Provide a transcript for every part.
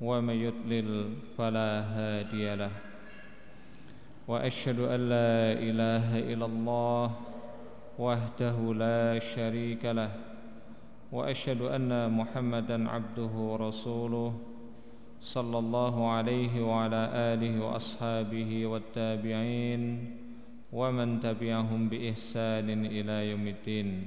ومن يضلل فلا هادي له. وأشهد أن لا إله إلا الله وحده لا شريك له. وأشهد أن محمدا عبده ورسوله صلى الله عليه وعلى آله وأصحابه والتابعين ومن تبعهم بإحسان إلى يوم الدين.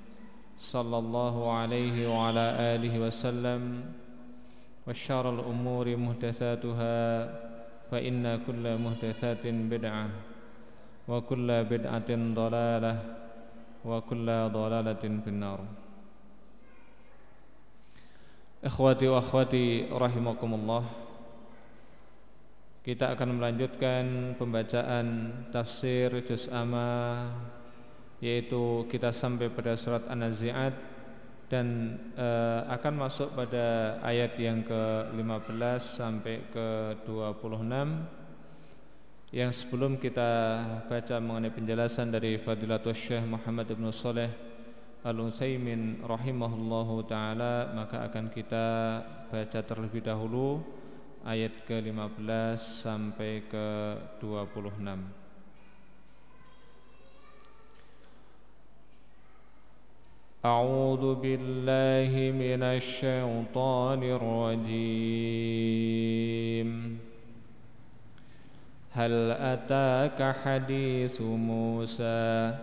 صلى الله عليه وعلى آله وسلم وشر الأمور محدثاتها فإن كل محدثات بدعة وكل بدعة ضلالة وكل ضلالة في النار Ikhwati wa akhwati rahimakumullah Kita akan melanjutkan pembacaan tafsir juz amma yaitu kita sampai pada surat An-Nazi'at dan e, akan masuk pada ayat yang ke-15 sampai ke-26 yang sebelum kita baca mengenai penjelasan dari Fadilatul Syekh Muhammad Ibn Saleh Al-Utsaimin rahimahullahu taala maka akan kita baca terlebih dahulu ayat ke-15 sampai ke-26 أعوذ بالله من الشيطان الرجيم. هل أتاك حديث موسى؟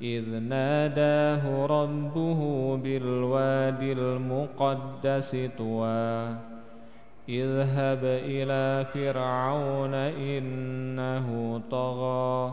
إذ ناداه ربه بالواد المقدس طوى اذهب إلى فرعون إنه طغى.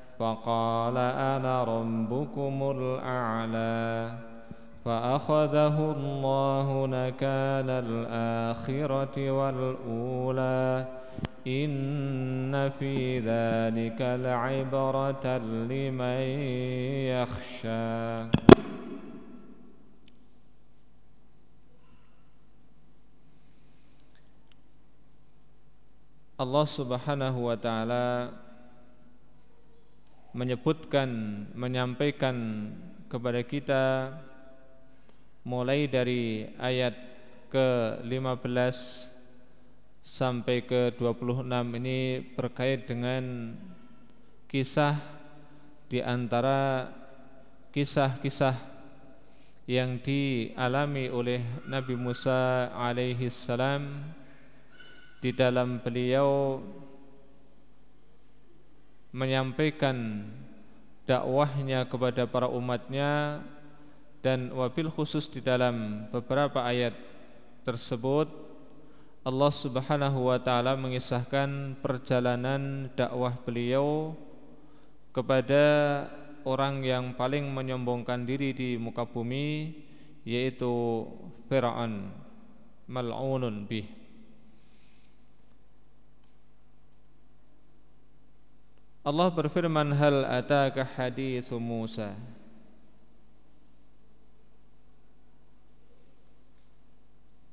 فقال أنا ربكم الأعلى فأخذه الله نكال الآخرة والأولى إن في ذلك لعبرة لمن يخشى. الله سبحانه وتعالى menyebutkan menyampaikan kepada kita mulai dari ayat ke-15 sampai ke-26 ini berkait dengan kisah di antara kisah-kisah yang dialami oleh Nabi Musa alaihi salam di dalam beliau menyampaikan dakwahnya kepada para umatnya dan wabil khusus di dalam beberapa ayat tersebut Allah Subhanahu wa taala mengisahkan perjalanan dakwah beliau kepada orang yang paling menyombongkan diri di muka bumi yaitu Firaun mal'unun bih Allah berfirman hal ataka hadithu Musa?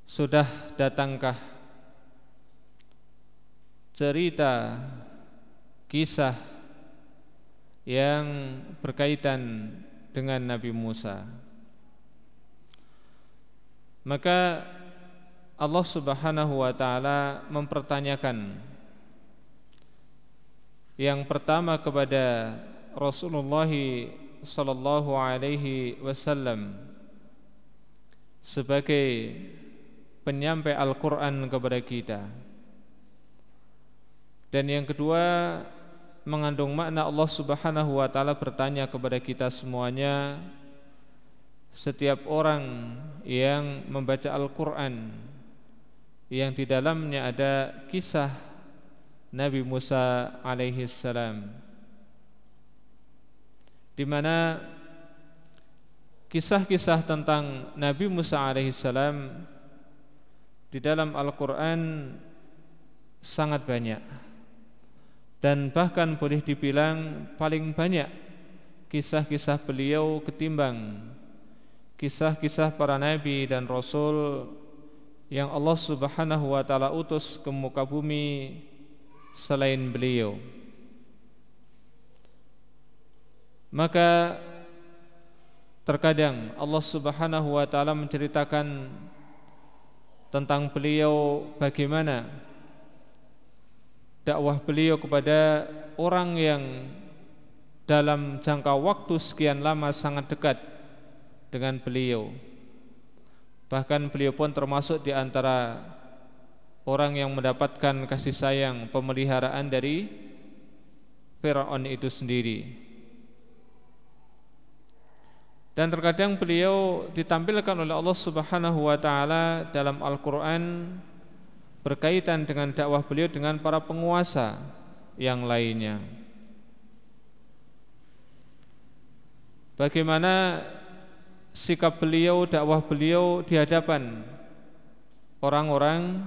Sudah datangkah cerita kisah yang berkaitan dengan Nabi Musa? Maka Allah Subhanahu wa taala mempertanyakan yang pertama kepada Rasulullah sallallahu alaihi wasallam sebagai penyampai Al-Quran kepada kita. Dan yang kedua Mengandung makna Allah subhanahu wa ta'ala bertanya kepada kita semuanya Setiap orang yang membaca Al-Quran Yang di dalamnya ada kisah Nabi Musa alaihi salam. Di mana kisah-kisah tentang Nabi Musa alaihi salam di dalam Al-Quran sangat banyak. Dan bahkan boleh dibilang paling banyak kisah-kisah beliau ketimbang kisah-kisah para nabi dan rasul yang Allah Subhanahu wa taala utus ke muka bumi selain beliau maka terkadang Allah Subhanahu wa taala menceritakan tentang beliau bagaimana dakwah beliau kepada orang yang dalam jangka waktu sekian lama sangat dekat dengan beliau. Bahkan beliau pun termasuk di antara orang yang mendapatkan kasih sayang pemeliharaan dari Firaun itu sendiri. Dan terkadang beliau ditampilkan oleh Allah Subhanahu wa taala dalam Al-Qur'an berkaitan dengan dakwah beliau dengan para penguasa yang lainnya. Bagaimana sikap beliau, dakwah beliau di hadapan orang-orang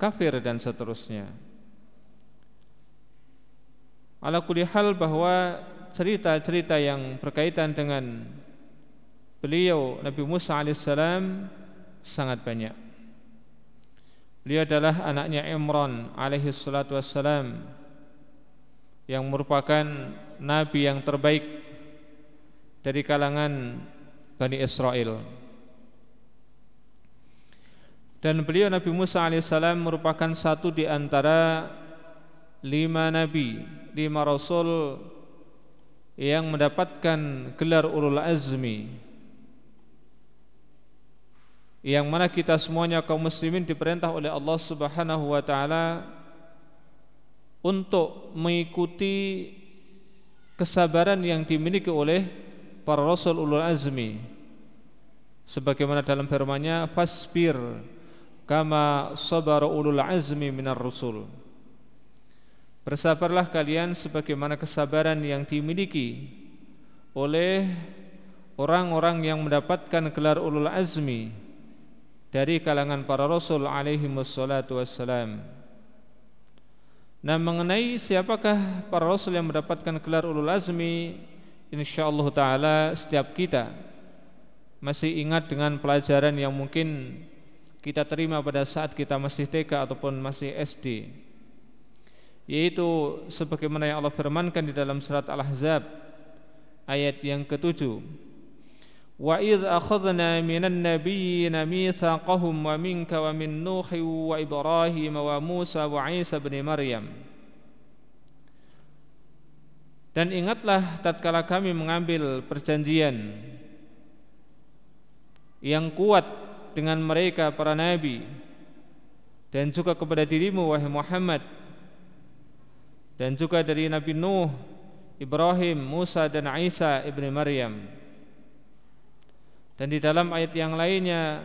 kafir dan seterusnya. Ala kulli hal bahwa cerita-cerita yang berkaitan dengan beliau Nabi Musa alaihissalam sangat banyak. Beliau adalah anaknya Imran alaihi salatu wassalam yang merupakan nabi yang terbaik dari kalangan Bani Israel. Dan beliau Nabi Musa alaihissalam merupakan satu di antara lima nabi, lima rasul yang mendapatkan gelar ulul azmi. Yang mana kita semuanya kaum muslimin diperintah oleh Allah Subhanahu wa taala untuk mengikuti kesabaran yang dimiliki oleh para rasul ulul azmi. Sebagaimana dalam firman-Nya fasbir kama sabara ulul azmi minar rusul Bersabarlah kalian sebagaimana kesabaran yang dimiliki oleh orang-orang yang mendapatkan gelar ulul azmi dari kalangan para rasul alaihi wassalatu wassalam. Nah mengenai siapakah para rasul yang mendapatkan gelar ulul azmi insyaallah taala setiap kita masih ingat dengan pelajaran yang mungkin kita terima pada saat kita masih TK ataupun masih SD yaitu sebagaimana yang Allah firmankan di dalam surat Al-Ahzab ayat yang ketujuh. Wa idh akhadna minan nabiyina mitsaqahum wa minka wa min nuh wa ibrahim wa musa wa isa bin maryam. Dan ingatlah tatkala kami mengambil perjanjian yang kuat dengan mereka para nabi dan juga kepada dirimu wahai Muhammad dan juga dari Nabi Nuh, Ibrahim, Musa dan Isa ibni Maryam. Dan di dalam ayat yang lainnya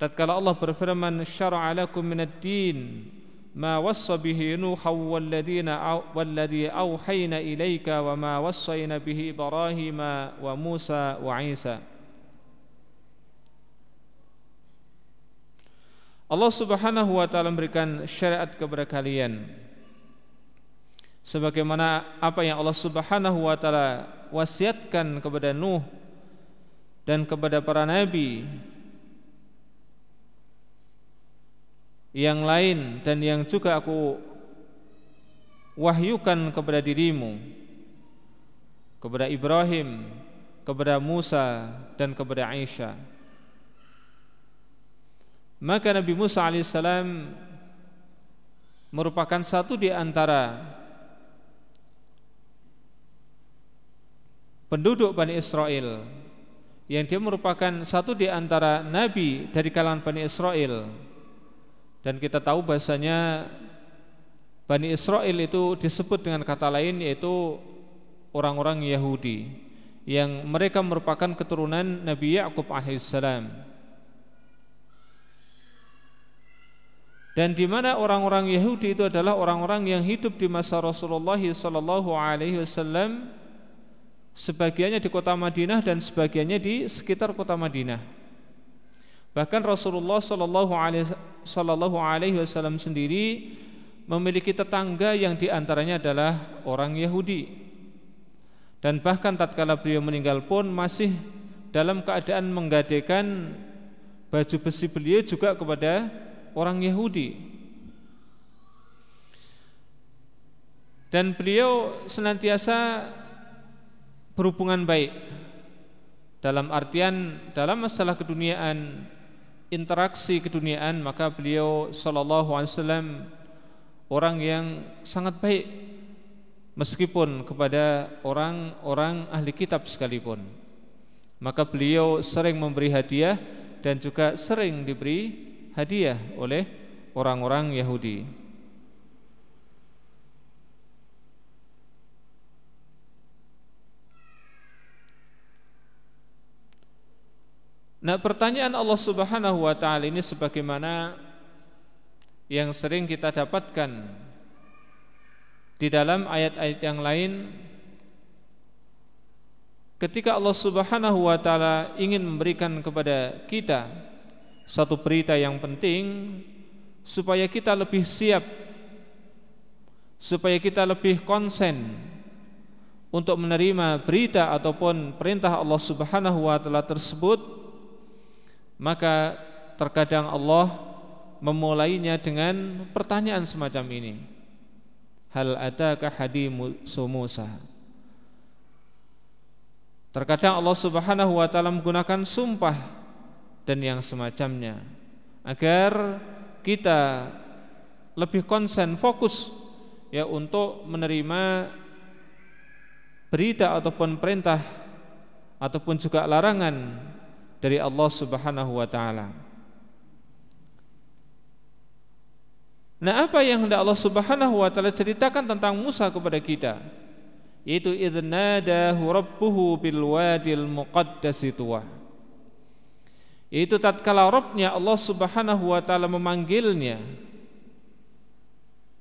tatkala Allah berfirman syara'a lakum minad-din ma wassa bihi Nuha walladina walladhi auhayna ilayka wa ma wassayna bihi Ibrahima wa Musa wa Isa. Allah Subhanahu wa taala memberikan syariat kepada kalian. Sebagaimana apa yang Allah Subhanahu wa taala wasiatkan kepada Nuh dan kepada para nabi yang lain dan yang juga aku wahyukan kepada dirimu kepada Ibrahim kepada Musa dan kepada Aisyah maka Nabi Musa alaihissalam merupakan satu di antara penduduk Bani Israel yang dia merupakan satu di antara nabi dari kalangan Bani Israel. Dan kita tahu bahasanya Bani Israel itu disebut dengan kata lain yaitu orang-orang Yahudi yang mereka merupakan keturunan Nabi Yakub alaihissalam dan di mana orang-orang Yahudi itu adalah orang-orang yang hidup di masa Rasulullah sallallahu alaihi wasallam sebagiannya di kota Madinah dan sebagiannya di sekitar kota Madinah. Bahkan Rasulullah sallallahu alaihi wasallam sendiri memiliki tetangga yang di antaranya adalah orang Yahudi. Dan bahkan tatkala beliau meninggal pun masih dalam keadaan menggadekan baju besi beliau juga kepada orang Yahudi. Dan beliau senantiasa berhubungan baik dalam artian dalam masalah keduniaan interaksi keduniaan maka beliau sallallahu alaihi wasallam orang yang sangat baik meskipun kepada orang-orang ahli kitab sekalipun. Maka beliau sering memberi hadiah dan juga sering diberi hadiah oleh orang-orang Yahudi. Nah, pertanyaan Allah Subhanahu wa taala ini sebagaimana yang sering kita dapatkan di dalam ayat-ayat yang lain ketika Allah Subhanahu wa taala ingin memberikan kepada kita satu berita yang penting supaya kita lebih siap supaya kita lebih konsen untuk menerima berita ataupun perintah Allah Subhanahu wa taala tersebut maka terkadang Allah memulainya dengan pertanyaan semacam ini. Hal adaka hadimu Musa? Terkadang Allah Subhanahu wa taala menggunakan sumpah dan yang semacamnya agar kita lebih konsen fokus ya untuk menerima berita ataupun perintah ataupun juga larangan dari Allah Subhanahu wa taala. Nah, apa yang hendak Allah Subhanahu wa taala ceritakan tentang Musa kepada kita? Yaitu idnadahu rabbuhu bil wadil muqaddasi tuwa yaitu tatkala Rabbnya Allah Subhanahu wa taala memanggilnya.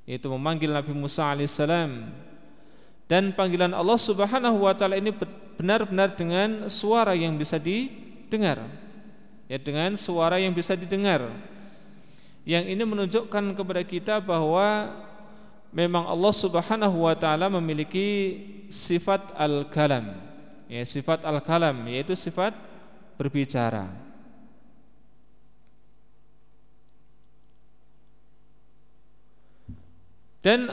Yaitu memanggil Nabi Musa alaihissalam dan panggilan Allah Subhanahu wa taala ini benar-benar dengan suara yang bisa didengar. Ya dengan suara yang bisa didengar. Yang ini menunjukkan kepada kita bahwa memang Allah Subhanahu wa taala memiliki sifat al-kalam. Ya sifat al-kalam yaitu sifat berbicara Dan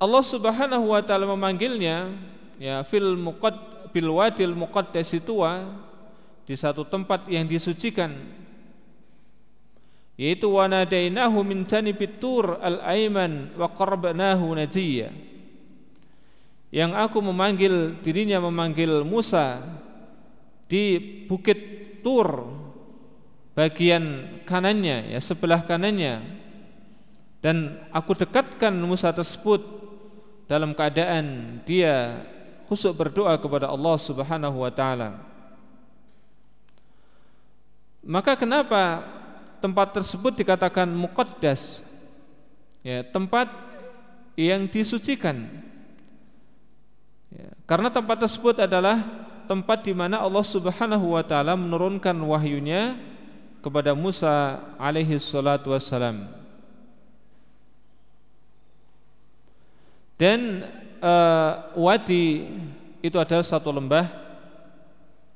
Allah Subhanahu wa taala memanggilnya ya fil muqad bil wadil muqaddas tuwa di satu tempat yang disucikan. Yaitu wanadainahu min janibit tur al-aiman wa qarabnahu najiyya. Yang aku memanggil dirinya memanggil Musa di bukit Tur bagian kanannya ya sebelah kanannya dan aku dekatkan Musa tersebut dalam keadaan dia khusyuk berdoa kepada Allah Subhanahu wa taala. Maka kenapa tempat tersebut dikatakan muqaddas? ya tempat yang disucikan ya, karena tempat tersebut adalah tempat di mana Allah Subhanahu wa taala menurunkan wahyunya kepada Musa alaihi salatu wassalam dan uh, wadi itu adalah satu lembah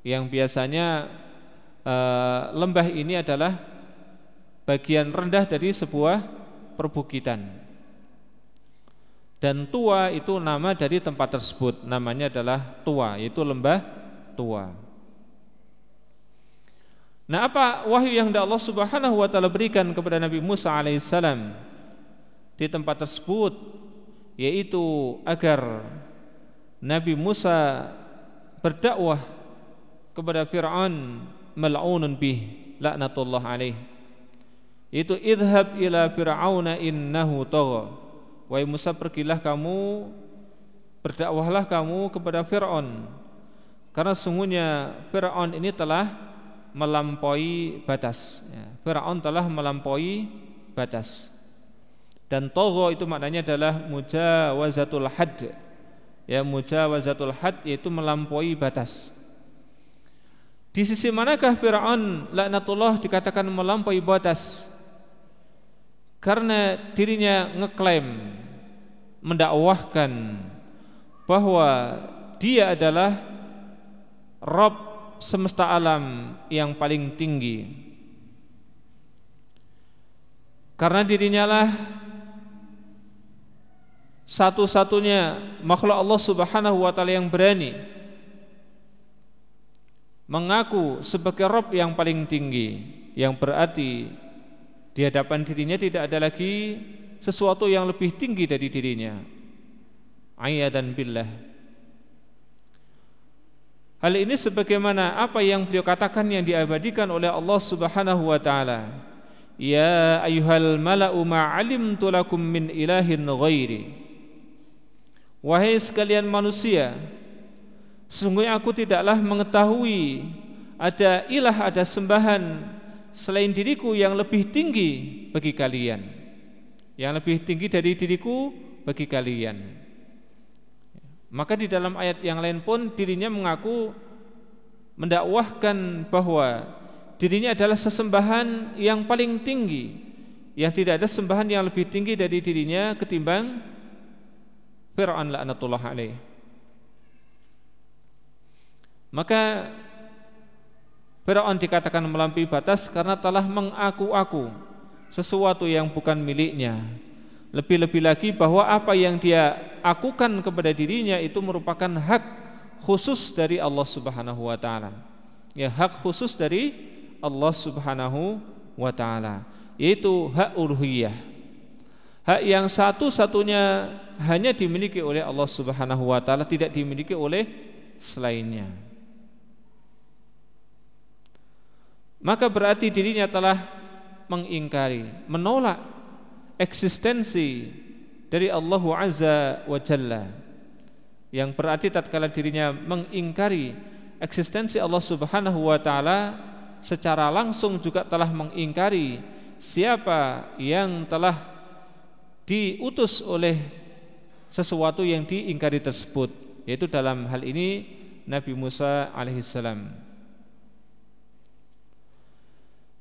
yang biasanya uh, lembah ini adalah bagian rendah dari sebuah perbukitan. Dan tua itu nama dari tempat tersebut, namanya adalah tua, yaitu lembah tua. Nah, apa wahyu yang Allah Subhanahu wa taala berikan kepada Nabi Musa alaihissalam di tempat tersebut yaitu agar Nabi Musa berdakwah kepada Fir'aun mal'unun bih laknatullah alaih. Itu idhab ila fir'auna innahu tagha. Wahai Musa pergilah kamu berdakwahlah kamu kepada Fir'aun. Karena sungguhnya Fir'aun ini telah melampaui batas. Ya, Fir'aun telah melampaui batas dan tagha itu maknanya adalah mujawazatul hadd ya mujawazatul had yaitu melampaui batas. Di sisi manakah Firaun laknatullah dikatakan melampaui batas? Karena dirinya ngeklaim mendakwahkan bahwa dia adalah Rob semesta alam yang paling tinggi. Karena dirinya lah satu-satunya makhluk Allah Subhanahu wa taala yang berani mengaku sebagai Rob yang paling tinggi yang berarti di hadapan dirinya tidak ada lagi sesuatu yang lebih tinggi dari dirinya. Dan billah. Hal ini sebagaimana apa yang beliau katakan yang diabadikan oleh Allah Subhanahu wa taala. Ya ayuhal mala'u ma'alimtu lakum min ilahin ghairi Wahai sekalian manusia Sesungguhnya aku tidaklah mengetahui Ada ilah, ada sembahan Selain diriku yang lebih tinggi bagi kalian. Yang lebih tinggi dari diriku bagi kalian. Maka di dalam ayat yang lain pun dirinya mengaku Mendakwahkan bahwa Dirinya adalah sesembahan yang paling tinggi Yang tidak ada sembahan yang lebih tinggi dari dirinya Ketimbang Fir'aun laknatullah alaih Maka Fir'aun dikatakan melampaui batas karena telah mengaku-aku sesuatu yang bukan miliknya Lebih-lebih lagi bahwa apa yang dia akukan kepada dirinya itu merupakan hak khusus dari Allah Subhanahu wa taala. Ya, hak khusus dari Allah Subhanahu wa taala, yaitu hak uluhiyah. Hak yang satu-satunya hanya dimiliki oleh Allah Subhanahu wa taala, tidak dimiliki oleh selainnya. Maka berarti dirinya telah mengingkari, menolak eksistensi dari Allah Azza wa Jalla. Yang berarti tatkala dirinya mengingkari eksistensi Allah Subhanahu wa taala secara langsung juga telah mengingkari siapa yang telah diutus oleh sesuatu yang diingkari tersebut yaitu dalam hal ini Nabi Musa alaihissalam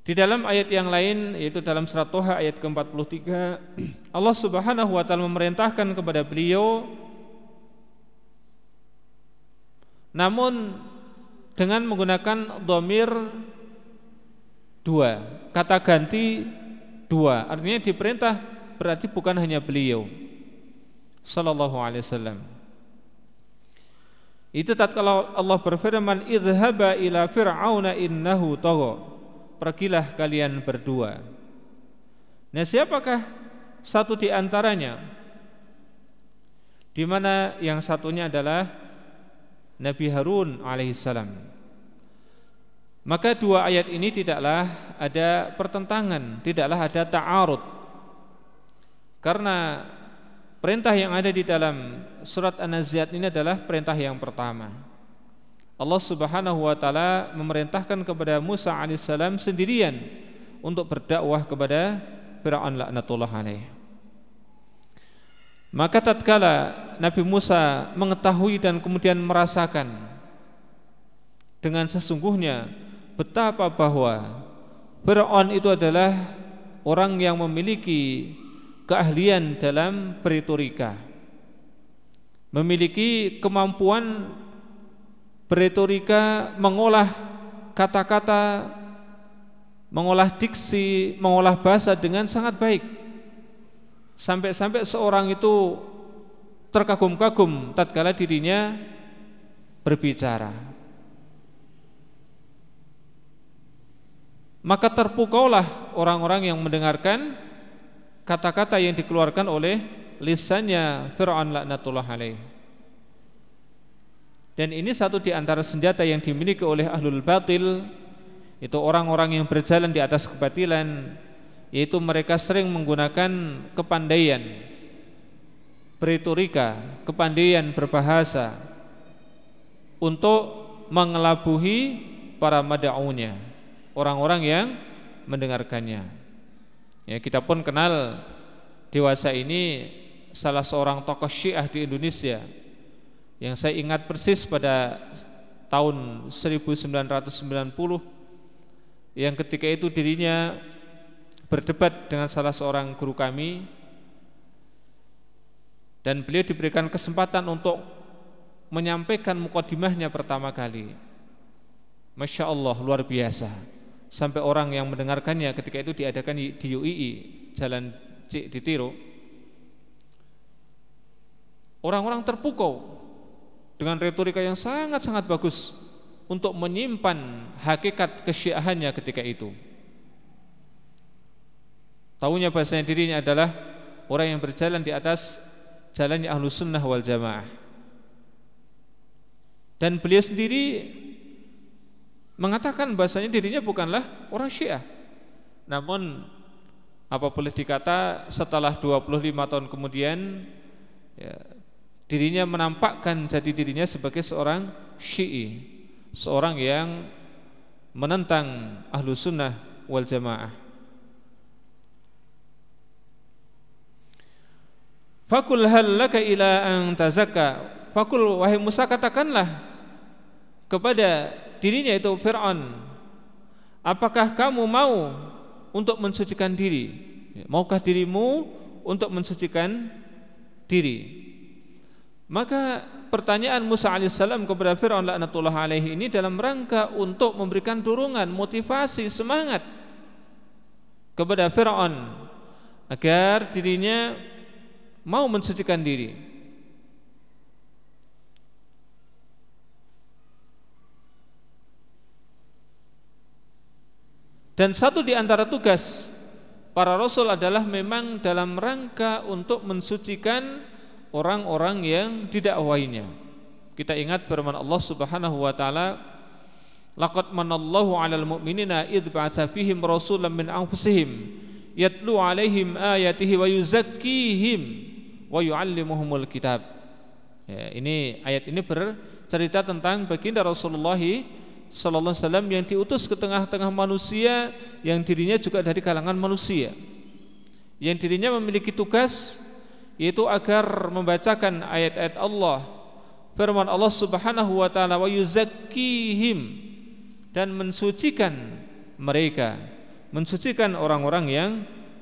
di dalam ayat yang lain yaitu dalam surat Toha ayat ke-43 Allah Subhanahu wa taala memerintahkan kepada beliau namun dengan menggunakan domir dua kata ganti dua. Artinya diperintah berarti bukan hanya beliau. Sallallahu alaihi wasallam. Itu tatkala Allah berfirman idhaba ila fir'auna innahu tagha. Pergilah kalian berdua. Nah siapakah satu di antaranya? Di mana yang satunya adalah Nabi Harun alaihissalam maka dua ayat ini tidaklah ada pertentangan tidaklah ada ta'arud karena perintah yang ada di dalam surat An-Naziat ini adalah perintah yang pertama. Allah Subhanahu wa taala memerintahkan kepada Musa alaihissalam sendirian untuk berdakwah kepada Firaun laknatullah alaih. Maka tatkala Nabi Musa mengetahui dan kemudian merasakan dengan sesungguhnya betapa bahwa Fir'aun itu adalah orang yang memiliki keahlian dalam retorika memiliki kemampuan beretorika mengolah kata-kata mengolah diksi mengolah bahasa dengan sangat baik. Sampai-sampai seorang itu terkagum-kagum tatkala dirinya berbicara. Maka terpukaulah orang-orang yang mendengarkan kata-kata yang dikeluarkan oleh lisannya Fir'aun laknatullah alaih. Dan ini satu di antara senjata yang dimiliki oleh ahlul batil itu orang-orang yang berjalan di atas kebatilan yaitu mereka sering menggunakan kepandaian beriturika, kepandaian berbahasa untuk mengelabuhi para mada'unya orang-orang yang mendengarkannya ya kita pun kenal dewasa ini salah seorang tokoh Syiah di Indonesia yang saya ingat persis pada tahun 1990 yang ketika itu dirinya berdebat dengan salah seorang guru kami dan beliau diberikan kesempatan untuk menyampaikan mukadimahnya pertama kali. Masya Allah luar biasa Sampai orang yang mendengarkannya ketika itu diadakan di UII Jalan Cik di Tiro Orang-orang terpukau dengan retorika yang sangat-sangat bagus untuk menyimpan hakikat kesyiahannya ketika itu. Tahunya bahasanya dirinya adalah orang yang berjalan di atas jalannya ahlu sunnah wal jamaah. Dan beliau sendiri mengatakan bahasanya dirinya bukanlah orang syiah. Namun apa boleh dikata setelah 25 tahun kemudian ya, dirinya menampakkan jadi dirinya sebagai seorang syi'i seorang yang menentang ahlu sunnah wal jamaah Fakul hal laka ila an tazakka Fakul wahai Musa katakanlah kepada dirinya itu Fir'aun. Apakah kamu mau untuk mensucikan diri? Maukah dirimu untuk mensucikan diri? Maka pertanyaan Musa alaihissalam kepada Fir'aun laknatullah alaihi ini dalam rangka untuk memberikan dorongan, motivasi, semangat kepada Fir'aun agar dirinya mau mensucikan diri. Dan satu di antara tugas para rasul adalah memang dalam rangka untuk mensucikan orang-orang yang didakwahinya. Kita ingat firman Allah Subhanahu wa taala, "Laqad manallahu 'alal mu'minina idz ba'atsa fihim rasulan min anfusihim yatlu 'alaihim ayatihi wa yuzakkihim wa yu'allimuhumul kitab." Ya, ini ayat ini bercerita tentang baginda Rasulullah sallallahu alaihi wasallam yang diutus ke tengah-tengah manusia yang dirinya juga dari kalangan manusia. Yang dirinya memiliki tugas yaitu agar membacakan ayat-ayat Allah firman Allah Subhanahu wa taala wa yuzakkihim dan mensucikan mereka mensucikan orang-orang yang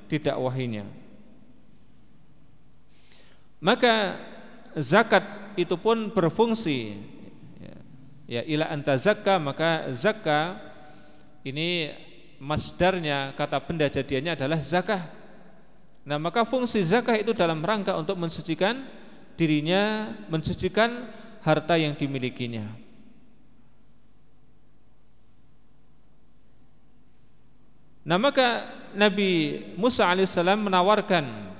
didakwahinya maka zakat itu pun berfungsi ya ila anta zakka maka zakka ini masdarnya kata benda jadiannya adalah zakah Nah maka fungsi zakah itu dalam rangka untuk mensucikan dirinya, mensucikan harta yang dimilikinya. Nah maka Nabi Musa alaihissalam menawarkan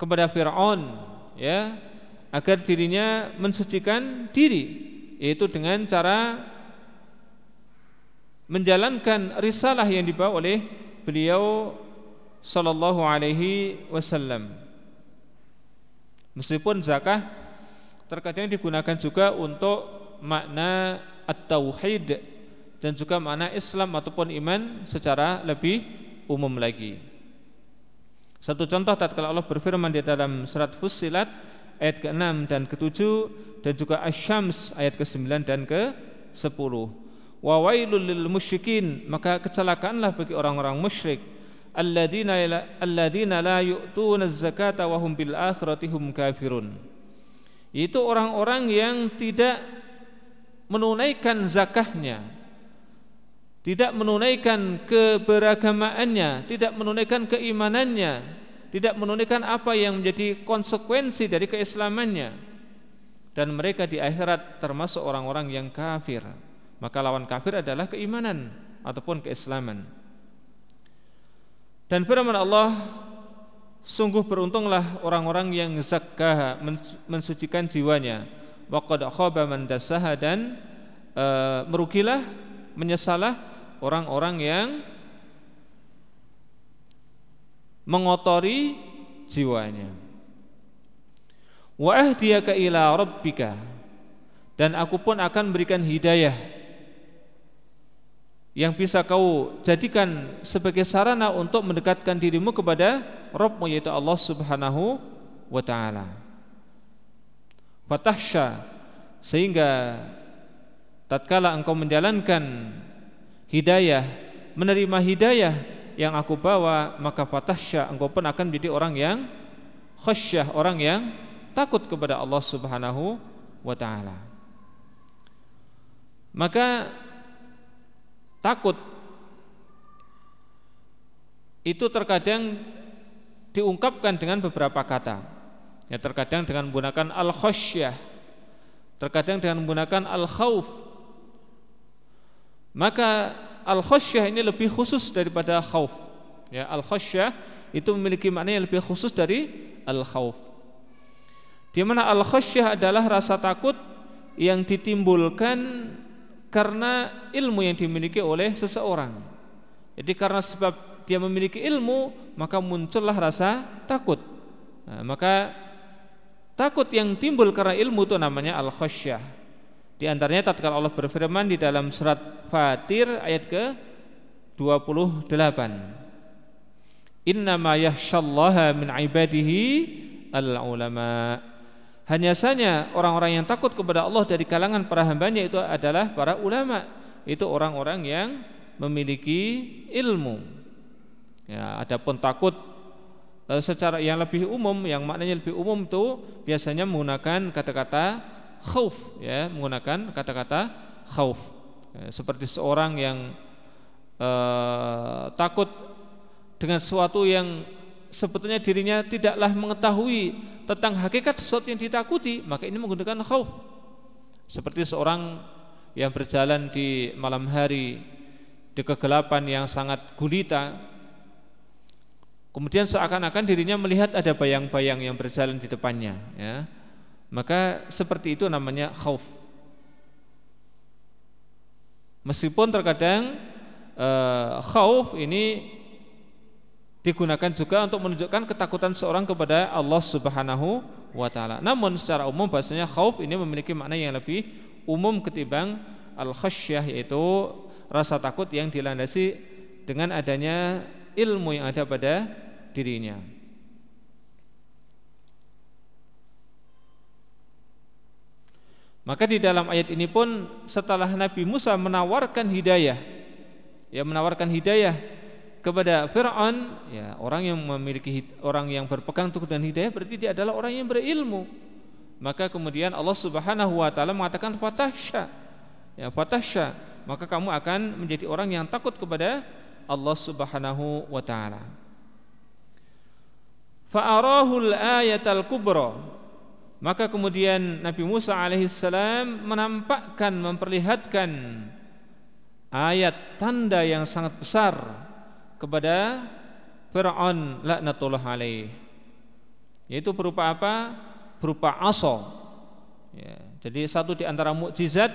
kepada Fir'aun ya agar dirinya mensucikan diri yaitu dengan cara menjalankan risalah yang dibawa oleh beliau sallallahu alaihi wasallam. Meskipun zakah terkadang digunakan juga untuk makna at-tauhid dan juga makna Islam ataupun iman secara lebih umum lagi. Satu contoh tatkala Allah berfirman di dalam surat Fussilat ayat ke-6 dan ke-7 dan juga Asy-Syams ayat ke-9 dan ke-10. Wa wailul lil musyrikin, maka kecelakaanlah bagi orang-orang musyrik alladzina alladzina la yu'tuna zakata wa hum bil akhirati hum kafirun. Itu orang-orang yang tidak menunaikan zakahnya, tidak menunaikan keberagamaannya, tidak menunaikan keimanannya, tidak menunaikan apa yang menjadi konsekuensi dari keislamannya. Dan mereka di akhirat termasuk orang-orang yang kafir. Maka lawan kafir adalah keimanan ataupun keislaman. Dan firman Allah Sungguh beruntunglah orang-orang yang zakah mensucikan jiwanya wa qad khaba man dan e, merugilah menyesalah orang-orang yang mengotori jiwanya. Wa ahdiyaka ila rabbika dan aku pun akan berikan hidayah yang bisa kau jadikan sebagai sarana untuk mendekatkan dirimu kepada Rabbmu yaitu Allah Subhanahu wa taala. Fatahsya sehingga tatkala engkau menjalankan hidayah, menerima hidayah yang aku bawa, maka fatahsya engkau pun akan menjadi orang yang khasyah, orang yang takut kepada Allah Subhanahu wa taala. Maka takut itu terkadang diungkapkan dengan beberapa kata. Ya, terkadang dengan menggunakan al-khasyah, terkadang dengan menggunakan al-khauf, maka al-khasyah ini lebih khusus daripada khauf. Ya, al-khasyah itu memiliki makna yang lebih khusus dari al-khauf. Di mana al-khasyah adalah rasa takut yang ditimbulkan karena ilmu yang dimiliki oleh seseorang. Jadi karena sebab dia memiliki ilmu, maka muncullah rasa takut. Nah, maka takut yang timbul karena ilmu itu namanya al-khasyah. Di antaranya tatkala Allah berfirman di dalam surat Fatir ayat ke 28. Innama yakhsyallaha min ibadihi al-ulama. Hanya saja orang-orang yang takut kepada Allah dari kalangan para hambanya itu adalah para ulama. Itu orang-orang yang memiliki ilmu. Ya, adapun takut e, secara yang lebih umum, yang maknanya lebih umum itu biasanya menggunakan kata-kata khauf ya menggunakan kata-kata khauf. Ya, seperti seorang yang uh, takut dengan sesuatu yang sebetulnya dirinya tidaklah mengetahui tentang hakikat sesuatu yang ditakuti maka ini menggunakan khauf. Seperti seorang yang berjalan di malam hari di kegelapan yang sangat gulita kemudian seakan-akan dirinya melihat ada bayang-bayang yang berjalan di depannya ya maka seperti itu namanya khauf. Meskipun terkadang e, khauf ini digunakan juga untuk menunjukkan ketakutan seorang kepada Allah Subhanahu wa taala. Namun secara umum bahasanya khauf ini memiliki makna yang lebih umum ketimbang al-khasyah yaitu rasa takut yang dilandasi dengan adanya ilmu yang ada pada dirinya. Maka di dalam ayat ini pun setelah Nabi Musa menawarkan hidayah, ya menawarkan hidayah kepada Fir'aun, ya orang yang memiliki orang yang berpegang teguh dan hidayah berarti dia adalah orang yang berilmu. Maka kemudian Allah Subhanahu wa taala mengatakan fatahsya. Ya fatahsya, maka kamu akan menjadi orang yang takut kepada Allah Subhanahu wa taala. Fa'arahul ayatal kubra maka kemudian Nabi Musa alaihissalam menampakkan, memperlihatkan ayat tanda yang sangat besar kepada Fir'aun laknatullah alaih. Yaitu berupa apa? Berupa aso. Ya, jadi satu di antara mukjizat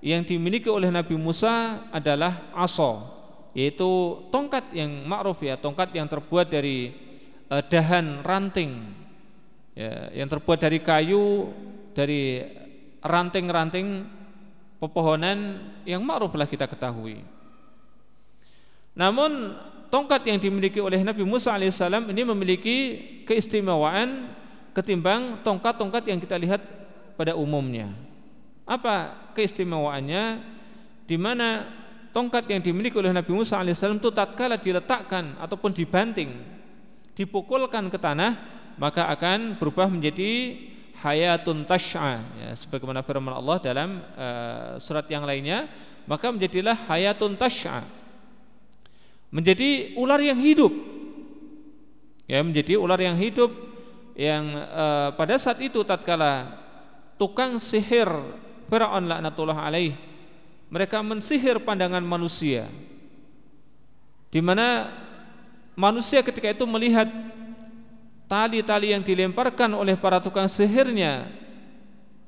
yang dimiliki oleh Nabi Musa adalah aso, yaitu tongkat yang ma'ruf ya, tongkat yang terbuat dari uh, dahan ranting ya, yang terbuat dari kayu dari ranting-ranting pepohonan yang ma'ruf lah kita ketahui. Namun tongkat yang dimiliki oleh Nabi Musa alaihissalam ini memiliki keistimewaan ketimbang tongkat-tongkat yang kita lihat pada umumnya. Apa keistimewaannya? Di mana tongkat yang dimiliki oleh Nabi Musa alaihissalam itu tatkala diletakkan ataupun dibanting, dipukulkan ke tanah, maka akan berubah menjadi hayatun tas'a ya, sebagaimana firman Allah dalam uh, surat yang lainnya maka menjadilah hayatun tas'a menjadi ular yang hidup ya menjadi ular yang hidup yang uh, pada saat itu tatkala tukang sihir Firaun laknatullah alaih mereka mensihir pandangan manusia di mana manusia ketika itu melihat tali-tali yang dilemparkan oleh para tukang sihirnya.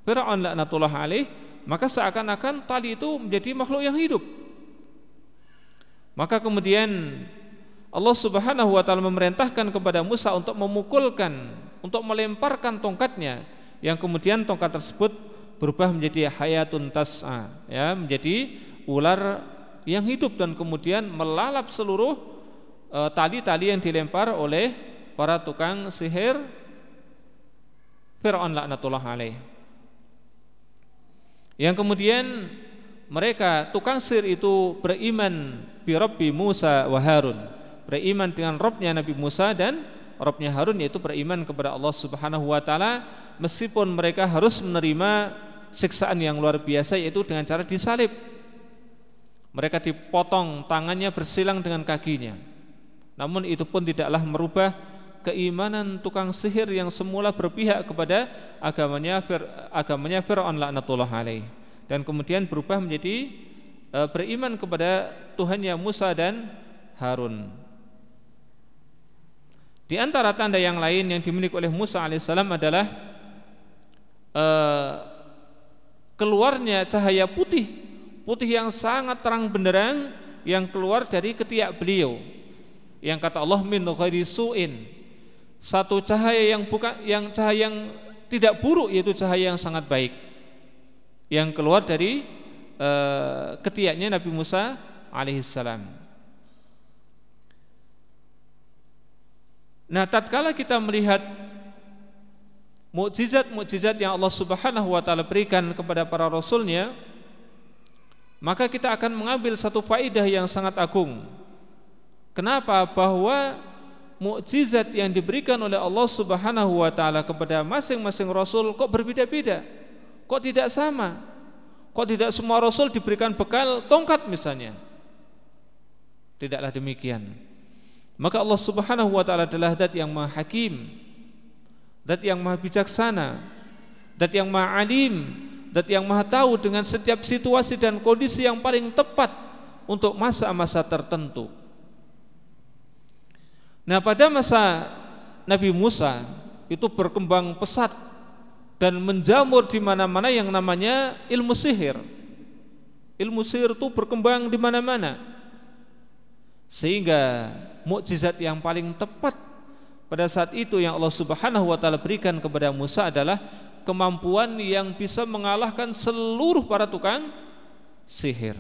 Fir'aun laknatullah alaih maka seakan-akan tali itu menjadi makhluk yang hidup. Maka kemudian Allah Subhanahu wa taala memerintahkan kepada Musa untuk memukulkan untuk melemparkan tongkatnya. Yang kemudian tongkat tersebut berubah menjadi hayatun tas'a ya menjadi ular yang hidup dan kemudian melalap seluruh eh, tali-tali uh, yang dilempar oleh para tukang sihir Fir'aun laknatullah alaih. Yang kemudian mereka tukang sihir itu beriman bi Rabbi Musa wa Harun. Beriman dengan Robnya Nabi Musa dan Robnya Harun yaitu beriman kepada Allah Subhanahu wa taala meskipun mereka harus menerima siksaan yang luar biasa yaitu dengan cara disalib. Mereka dipotong tangannya bersilang dengan kakinya. Namun itu pun tidaklah merubah keimanan tukang sihir yang semula berpihak kepada agamanya Fir, agamanya Fir'aun laknatullah alaih dan kemudian berubah menjadi e, beriman kepada Tuhan yang Musa dan Harun. Di antara tanda yang lain yang dimiliki oleh Musa alaihissalam adalah e, keluarnya cahaya putih, putih yang sangat terang benderang yang keluar dari ketiak beliau. Yang kata Allah min ghairi su'in satu cahaya yang bukan yang cahaya yang tidak buruk yaitu cahaya yang sangat baik yang keluar dari uh, ketiaknya Nabi Musa alaihissalam. Nah, tatkala kita melihat mukjizat-mukjizat yang Allah Subhanahu wa taala berikan kepada para rasulnya, maka kita akan mengambil satu faidah yang sangat agung. Kenapa? Bahwa mukjizat yang diberikan oleh Allah Subhanahu wa taala kepada masing-masing rasul kok berbeda-beda? Kok tidak sama? Kok tidak semua rasul diberikan bekal tongkat misalnya? Tidaklah demikian. Maka Allah Subhanahu wa taala adalah zat yang Maha Hakim, zat yang Maha bijaksana, zat yang Maha Alim, zat yang Maha tahu dengan setiap situasi dan kondisi yang paling tepat untuk masa-masa tertentu. Nah pada masa Nabi Musa itu berkembang pesat dan menjamur di mana-mana yang namanya ilmu sihir. Ilmu sihir itu berkembang di mana-mana. Sehingga mukjizat yang paling tepat pada saat itu yang Allah Subhanahu wa taala berikan kepada Musa adalah kemampuan yang bisa mengalahkan seluruh para tukang sihir.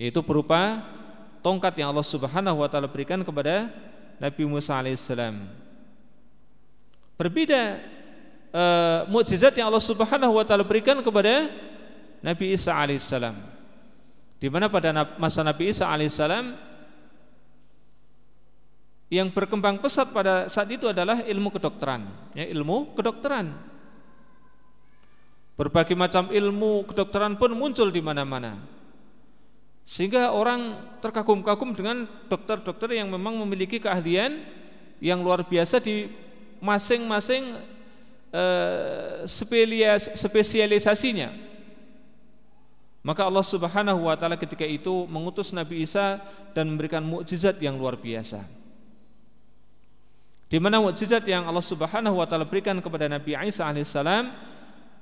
Yaitu berupa tongkat yang Allah Subhanahu wa taala berikan kepada Nabi Musa alaihissalam. Berbeda uh, mukjizat yang Allah Subhanahu wa taala berikan kepada Nabi Isa alaihissalam. Di mana pada masa Nabi Isa alaihissalam yang berkembang pesat pada saat itu adalah ilmu kedokteran, ya ilmu kedokteran. Berbagai macam ilmu kedokteran pun muncul di mana-mana. Sehingga orang terkagum-kagum dengan dokter-dokter yang memang memiliki keahlian yang luar biasa di masing-masing uh, spesialisasinya. Maka Allah Subhanahu wa taala ketika itu mengutus Nabi Isa dan memberikan mukjizat yang luar biasa. Di mana mukjizat yang Allah Subhanahu wa taala berikan kepada Nabi Isa alaihissalam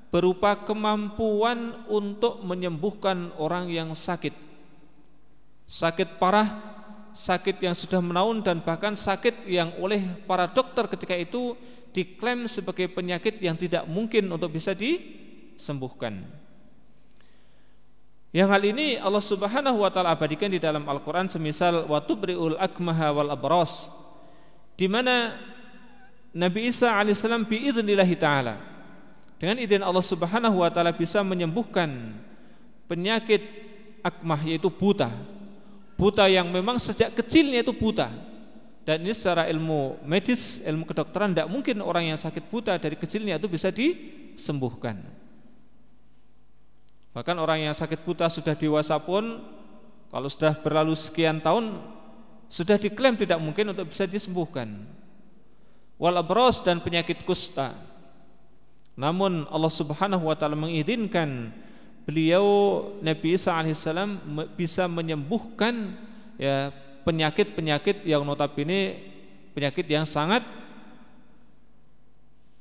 berupa kemampuan untuk menyembuhkan orang yang sakit sakit parah, sakit yang sudah menaun dan bahkan sakit yang oleh para dokter ketika itu diklaim sebagai penyakit yang tidak mungkin untuk bisa disembuhkan. Yang hal ini Allah Subhanahu wa taala abadikan di dalam Al-Qur'an semisal wa tubriul akmaha wal abras di mana Nabi Isa alaihissalam biiznillah taala dengan izin Allah Subhanahu wa taala bisa menyembuhkan penyakit akmah yaitu buta. Buta yang memang sejak kecilnya itu buta. Dan ini secara ilmu medis, ilmu kedokteran tidak mungkin orang yang sakit buta dari kecilnya itu bisa disembuhkan. Bahkan orang yang sakit buta sudah dewasa pun kalau sudah berlalu sekian tahun sudah diklaim tidak mungkin untuk bisa disembuhkan. Wal abros dan penyakit kusta. Namun Allah Subhanahu wa taala mengizinkan beliau Nabi Isa alaihissalam bisa menyembuhkan ya penyakit-penyakit yang notabene penyakit yang sangat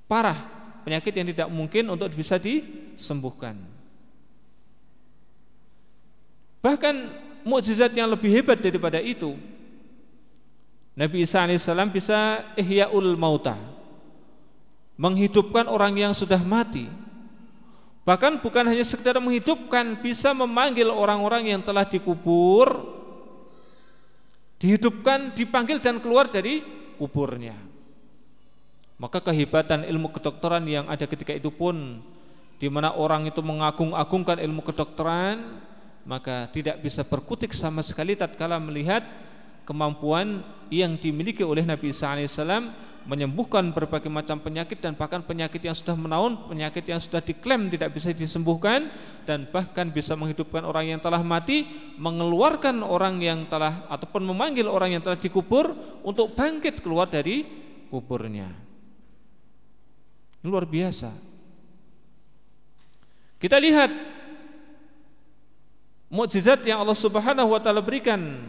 parah, penyakit yang tidak mungkin untuk bisa disembuhkan. Bahkan mukjizat yang lebih hebat daripada itu Nabi Isa alaihissalam bisa ihya'ul mauta menghidupkan orang yang sudah mati bahkan bukan hanya sekedar menghidupkan bisa memanggil orang-orang yang telah dikubur dihidupkan, dipanggil dan keluar dari kuburnya. Maka kehebatan ilmu kedokteran yang ada ketika itu pun di mana orang itu mengagung-agungkan ilmu kedokteran maka tidak bisa berkutik sama sekali tatkala melihat kemampuan yang dimiliki oleh Nabi Isa alaihissalam menyembuhkan berbagai macam penyakit dan bahkan penyakit yang sudah menaun, penyakit yang sudah diklaim tidak bisa disembuhkan dan bahkan bisa menghidupkan orang yang telah mati, mengeluarkan orang yang telah ataupun memanggil orang yang telah dikubur untuk bangkit keluar dari kuburnya. Luar biasa. Kita lihat mukjizat yang Allah Subhanahu wa taala berikan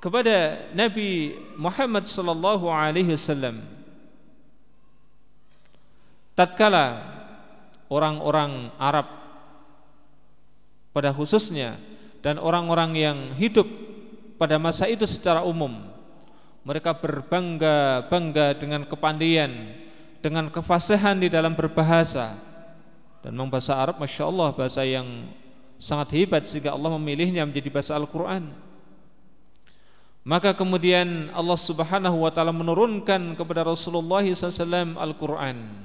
kepada Nabi Muhammad sallallahu alaihi wasallam tatkala orang-orang Arab pada khususnya dan orang-orang yang hidup pada masa itu secara umum mereka berbangga-bangga dengan kepandaian dengan kefasihan di dalam berbahasa. Dan memang bahasa Arab Masya Allah bahasa yang sangat hebat sehingga Allah memilihnya menjadi bahasa Al-Quran. Maka kemudian Allah subhanahu wa ta'ala menurunkan kepada Rasulullah SAW Al-Quran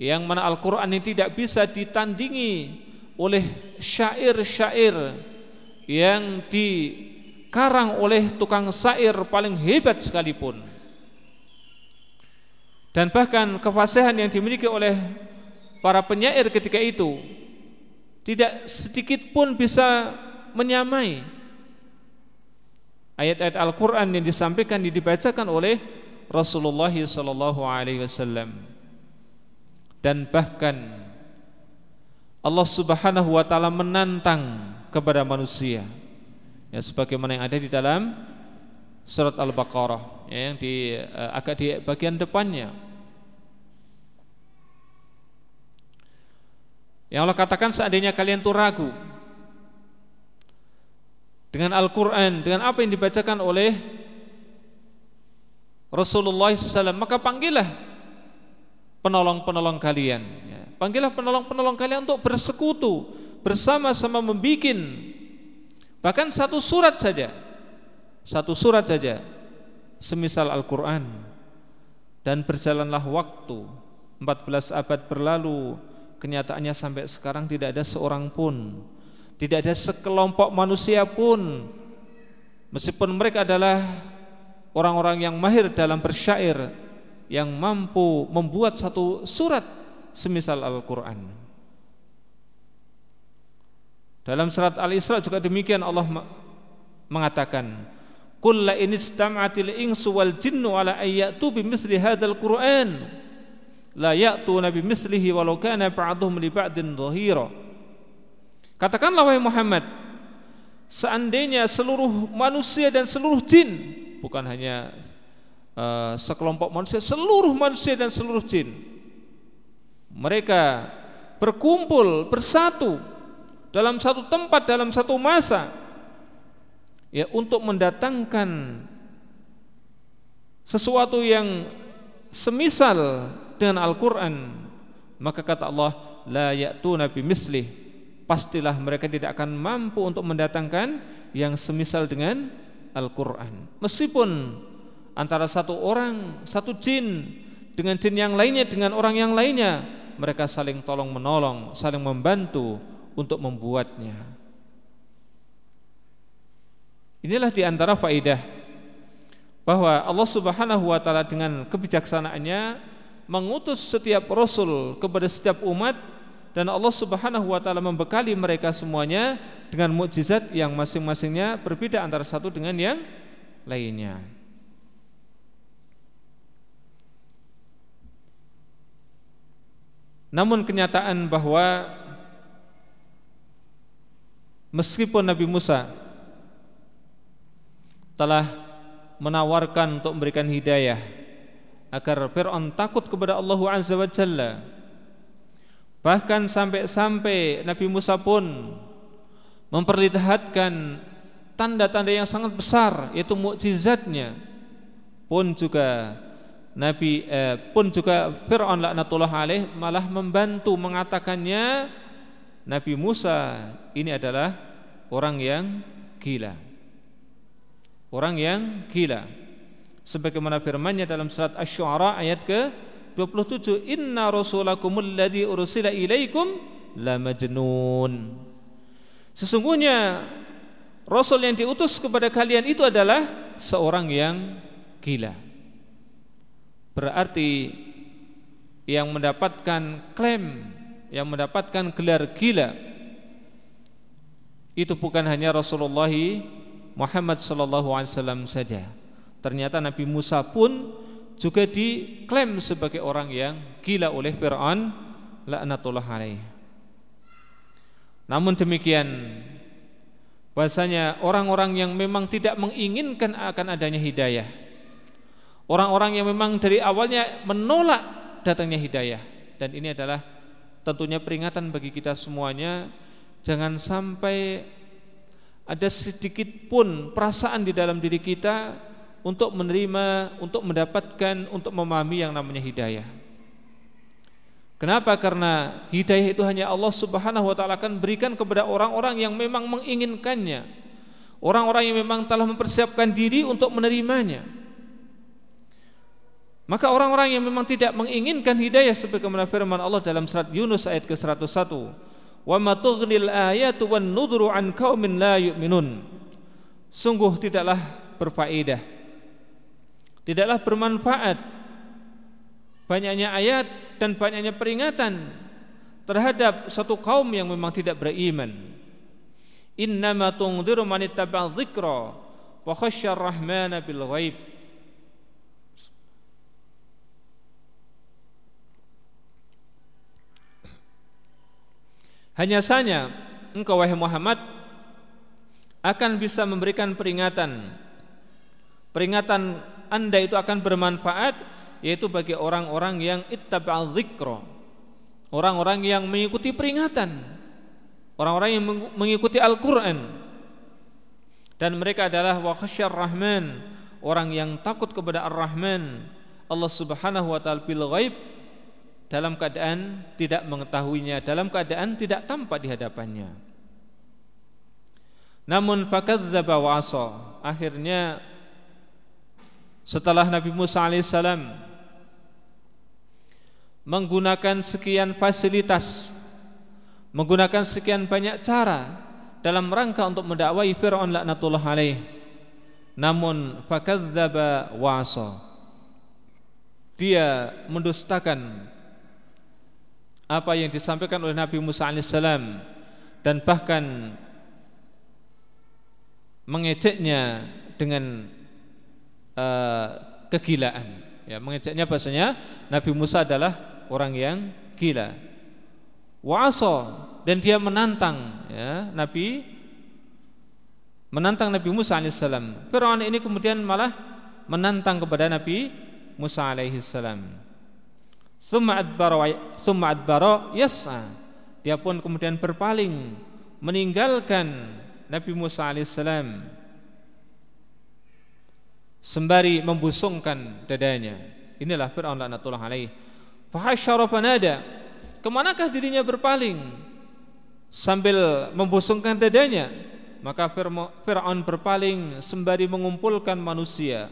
yang mana Al-Quran ini tidak bisa ditandingi oleh syair-syair yang dikarang oleh tukang syair paling hebat sekalipun. Dan bahkan kefasihan yang dimiliki oleh para penyair ketika itu tidak sedikit pun bisa menyamai ayat-ayat Al-Quran yang disampaikan yang dibacakan oleh Rasulullah sallallahu dan bahkan Allah Subhanahu wa taala menantang kepada manusia. Ya sebagaimana yang ada di dalam surat Al-Baqarah ya, yang di uh, agak di bagian depannya. Yang Allah katakan seandainya kalian tuh ragu dengan Al-Quran, dengan apa yang dibacakan oleh Rasulullah SAW, maka panggillah penolong-penolong kalian. Ya. Panggillah penolong-penolong kalian untuk bersekutu bersama-sama membikin. Bahkan satu surat saja, satu surat saja, semisal Al-Quran. Dan berjalanlah waktu. 14 abad berlalu. Kenyataannya sampai sekarang tidak ada seorang pun. Tidak ada sekelompok manusia pun. Meskipun mereka adalah orang-orang yang mahir dalam bersyair yang mampu membuat satu surat semisal Al-Qur'an. Dalam surat Al-Isra juga demikian Allah mengatakan Qul la in istam'atil insu wal jinnu ala ayyatu bimithli hadzal Qur'an la ya'tu nabi mislihi walau kana ba'dhum li ba'din dhahira. Katakanlah wahai Muhammad seandainya seluruh manusia dan seluruh jin bukan hanya uh, sekelompok manusia seluruh manusia dan seluruh jin. Mereka berkumpul bersatu dalam satu tempat dalam satu masa ya untuk mendatangkan sesuatu yang semisal dengan Al-Quran. Maka kata Allah la ya'tuna mislih pastilah mereka tidak akan mampu untuk mendatangkan yang semisal dengan Al-Qur'an. Meskipun antara satu orang, satu jin dengan jin yang lainnya dengan orang yang lainnya, mereka saling tolong menolong, saling membantu untuk membuatnya. Inilah di antara faidah bahwa Allah Subhanahu wa taala dengan kebijaksanaannya mengutus setiap rasul kepada setiap umat dan Allah Subhanahu wa taala membekali mereka semuanya dengan mukjizat yang masing-masingnya berbeda antara satu dengan yang lainnya. Namun kenyataan bahwa meskipun Nabi Musa telah menawarkan untuk memberikan hidayah agar Fir'aun takut kepada Allah Azza wa Jalla. Bahkan sampai-sampai Nabi Musa pun memperlihatkan tanda-tanda yang sangat besar yaitu mukjizatnya pun juga Nabi eh, pun juga Fir'aun laknatullah alaih malah membantu mengatakannya Nabi Musa ini adalah orang yang gila. Orang yang gila. Sebagaimana firman-Nya dalam surat Asy-Syu'ara ayat ke 27 inna rasulakumul ladzi ursila ilaikum la majnun sesungguhnya rasul yang diutus kepada kalian itu adalah seorang yang gila berarti yang mendapatkan klaim yang mendapatkan gelar gila itu bukan hanya Rasulullah Muhammad wasallam saja. Ternyata Nabi Musa pun juga diklaim sebagai orang yang gila oleh Firaun laknatullah alaih. Namun demikian bahasanya orang-orang yang memang tidak menginginkan akan adanya hidayah. Orang-orang yang memang dari awalnya menolak datangnya hidayah dan ini adalah tentunya peringatan bagi kita semuanya jangan sampai ada sedikit pun perasaan di dalam diri kita untuk menerima, untuk mendapatkan, untuk memahami yang namanya hidayah. Kenapa? Karena hidayah itu hanya Allah Subhanahu wa taala akan berikan kepada orang-orang yang memang menginginkannya. Orang-orang yang memang telah mempersiapkan diri untuk menerimanya. Maka orang-orang yang memang tidak menginginkan hidayah sebagaimana firman Allah dalam surat Yunus ayat ke-101 wa ma tughnil ayatu wan nudru an qaumin la yu'minun. Sungguh tidaklah berfaedah tidaklah bermanfaat banyaknya ayat dan banyaknya peringatan terhadap satu kaum yang memang tidak beriman. Innama tungdiru man ittaba'a dzikra wa khasyar rahmana bil ghaib Hanya saja engkau wahai Muhammad akan bisa memberikan peringatan. Peringatan Anda itu akan bermanfaat yaitu bagi orang-orang yang ittaba'al dzikra. Orang-orang yang mengikuti peringatan. Orang-orang yang mengikuti Al-Qur'an. Dan mereka adalah wa khasyar rahman, orang yang takut kepada Ar-Rahman. Allah Subhanahu wa taala bil ghaib dalam keadaan tidak mengetahuinya, dalam keadaan tidak tampak di hadapannya. Namun fakadzdzaba wa asa. Akhirnya setelah Nabi Musa alaihissalam menggunakan sekian fasilitas, menggunakan sekian banyak cara dalam rangka untuk mendakwai Firaun laknatullah alaih. Namun fakadzdzaba wa asa. Dia mendustakan apa yang disampaikan oleh Nabi Musa alaihissalam dan bahkan mengejeknya dengan uh, kegilaan. Ya mengejeknya bahasanya Nabi Musa adalah orang yang gila. Wa'asa dan dia menantang ya Nabi menantang Nabi Musa alaihissalam Firaun ini kemudian malah menantang kepada Nabi Musa alaihissalam Summa adbara summa yas'a. Dia pun kemudian berpaling meninggalkan Nabi Musa alaihissalam sembari membusungkan dadanya. Inilah Fir'aun laknatullah alaih. Fahasyara fanada. Ke manakah dirinya berpaling? sambil membusungkan dadanya maka Fir'aun berpaling sembari mengumpulkan manusia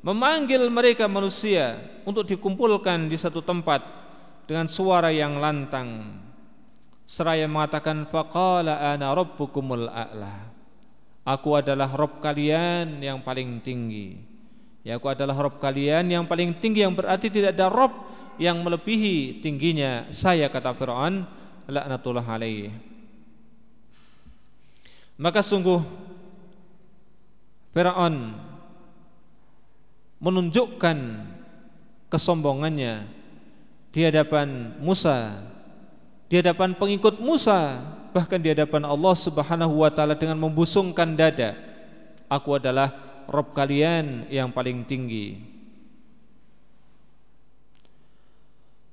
memanggil mereka manusia untuk dikumpulkan di satu tempat dengan suara yang lantang. Seraya mengatakan faqala ana rabbukumul a'la. Aku adalah rob kalian yang paling tinggi. Ya aku adalah rob kalian yang paling tinggi yang berarti tidak ada rob yang melebihi tingginya. Saya kata Fir'aun laknatullah alaih. Maka sungguh Fir'aun menunjukkan kesombongannya di hadapan Musa, di hadapan pengikut Musa, bahkan di hadapan Allah Subhanahu wa taala dengan membusungkan dada. Aku adalah Rob kalian yang paling tinggi.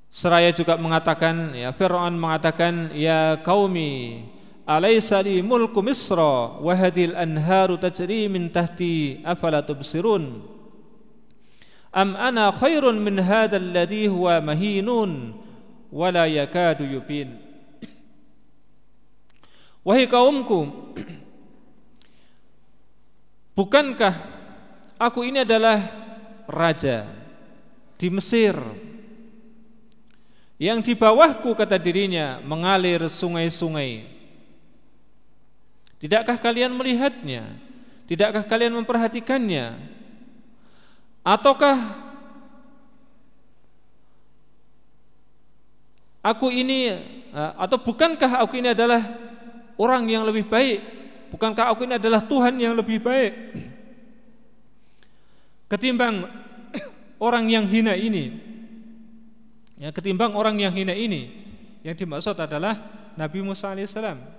Seraya juga mengatakan ya Firaun mengatakan ya qaumi Alaysa li mulku Misra wa hadhil anharu tajri min tahti afala tubsirun Am ana khairun min hadzal ladhi huwa mahinun wa la yakadu yubin Wahai kaumku Bukankah aku ini adalah raja di Mesir yang di bawahku kata dirinya mengalir sungai-sungai Tidakkah kalian melihatnya? Tidakkah kalian memperhatikannya? Ataukah aku ini eh, atau bukankah aku ini adalah orang yang lebih baik? Bukankah aku ini adalah Tuhan yang lebih baik? Ketimbang orang yang hina ini. Ya, ketimbang orang yang hina ini. Yang dimaksud adalah Nabi Musa alaihissalam.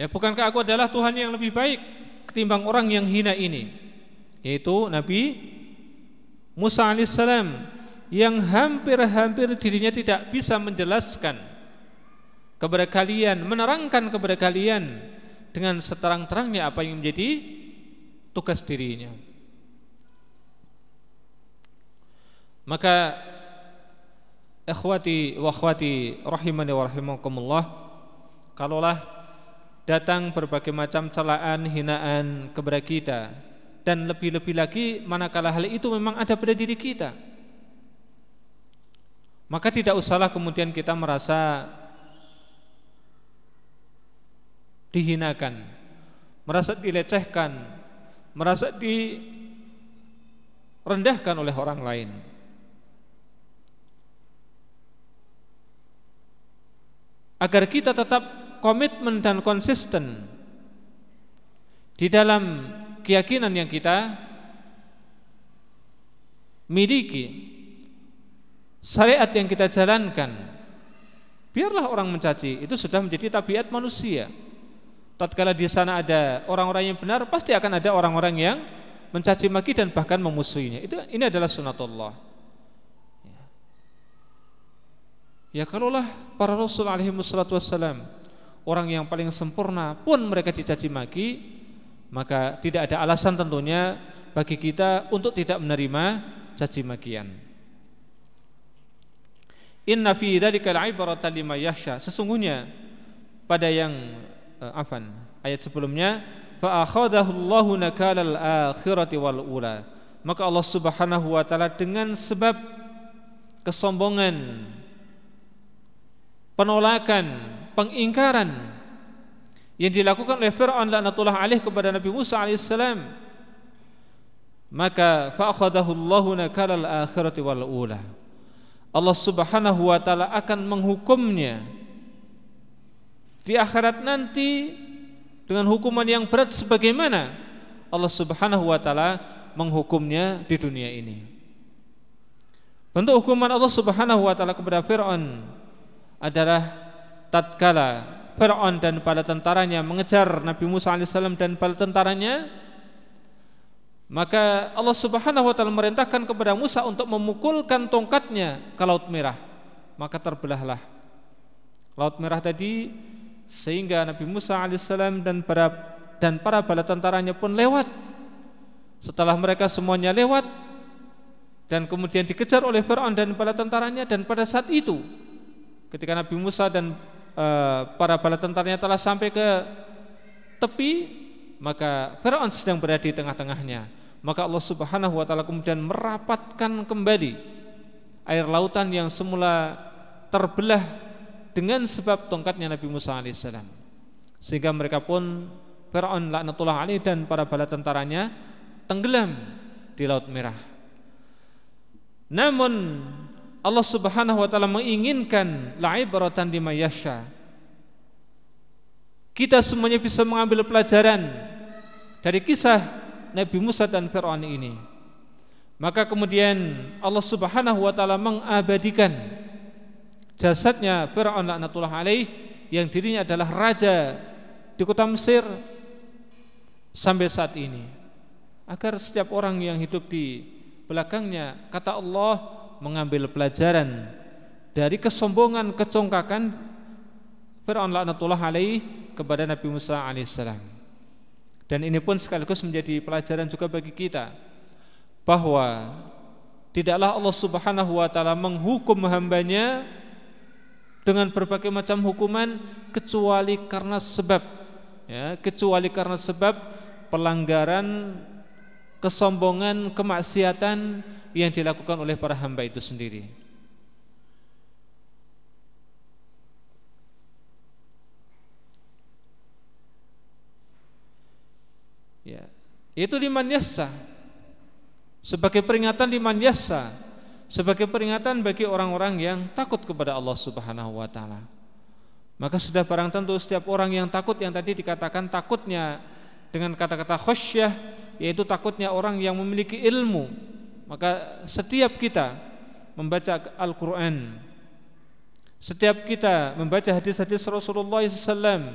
Ya, bukankah aku adalah Tuhan yang lebih baik ketimbang orang yang hina ini? Yaitu Nabi Musa alaihissalam yang hampir-hampir dirinya tidak bisa menjelaskan kepada kalian, menerangkan kepada kalian dengan seterang-terangnya apa yang menjadi tugas dirinya. Maka ikhwati wa akhwati rahimani wa rahimakumullah kalaulah datang berbagai macam celaan, hinaan kepada kita dan lebih-lebih lagi manakala hal itu memang ada pada diri kita. Maka tidak usahlah kemudian kita merasa dihinakan, merasa dilecehkan, merasa direndahkan oleh orang lain. Agar kita tetap komitmen dan konsisten di dalam keyakinan yang kita miliki syariat yang kita jalankan biarlah orang mencaci itu sudah menjadi tabiat manusia. Tatkala di sana ada orang-orang yang benar pasti akan ada orang-orang yang mencaci maki dan bahkan memusuhinya. Itu ini adalah sunatullah ya, ya kalaulah para rasul alaihi wassalam orang yang paling sempurna pun mereka dicaci maki, maka tidak ada alasan tentunya bagi kita untuk tidak menerima caci makian. Inna fi dzalikal ibratan liman yahsha. Sesungguhnya pada yang uh, afan ayat sebelumnya fa akhadahu Allahu nakalal akhirati wal ula. Maka Allah Subhanahu wa taala dengan sebab kesombongan penolakan pengingkaran yang dilakukan oleh Fir'aun laknatullah alaih kepada Nabi Musa alaihissalam maka fa'akhadahu Allahu nakalal akhirati wal ula Allah Subhanahu wa taala akan menghukumnya di akhirat nanti dengan hukuman yang berat sebagaimana Allah Subhanahu wa taala menghukumnya di dunia ini. Bentuk hukuman Allah Subhanahu wa taala kepada Firaun adalah tatkala Fir'aun dan bala tentaranya mengejar Nabi Musa alaihissalam dan bala tentaranya maka Allah Subhanahu wa taala merintahkan kepada Musa untuk memukulkan tongkatnya ke laut merah. Maka terbelahlah laut merah tadi sehingga Nabi Musa alaihissalam dan para dan para bala tentaranya pun lewat. Setelah mereka semuanya lewat dan kemudian dikejar oleh Firaun dan bala tentaranya dan pada saat itu ketika Nabi Musa dan e, para bala tentaranya telah sampai ke tepi maka Firaun sedang berada di tengah-tengahnya. Maka Allah Subhanahu wa taala kemudian merapatkan kembali air lautan yang semula terbelah dengan sebab tongkatnya Nabi Musa alaihissalam sehingga mereka pun Firaun laknatullah alaih dan para bala tentaranya tenggelam di Laut Merah. Namun Allah Subhanahu wa taala menginginkan la'ibratan liman yasha. Kita semuanya bisa mengambil pelajaran dari kisah Nabi Musa dan Firaun ini. Maka kemudian Allah Subhanahu wa taala mengabadikan jasadnya Firaun laknatullah alaih yang dirinya adalah raja di kota Mesir sampai saat ini agar setiap orang yang hidup di belakangnya kata Allah mengambil pelajaran dari kesombongan kecongkakan Fir'aun laknatullah alaih kepada Nabi Musa alaihissalam. Dan ini pun sekaligus menjadi pelajaran juga bagi kita bahwa tidaklah Allah Subhanahu wa taala menghukum hambanya dengan berbagai macam hukuman kecuali karena sebab ya, kecuali karena sebab pelanggaran kesombongan, kemaksiatan yang dilakukan oleh para hamba itu sendiri. Ya, itu liman yassa. Sebagai peringatan liman yassa, sebagai peringatan bagi orang-orang yang takut kepada Allah Subhanahu wa taala. Maka sudah barang tentu setiap orang yang takut yang tadi dikatakan takutnya dengan kata-kata khosyah yaitu takutnya orang yang memiliki ilmu maka setiap kita membaca Al-Quran setiap kita membaca hadis-hadis Rasulullah SAW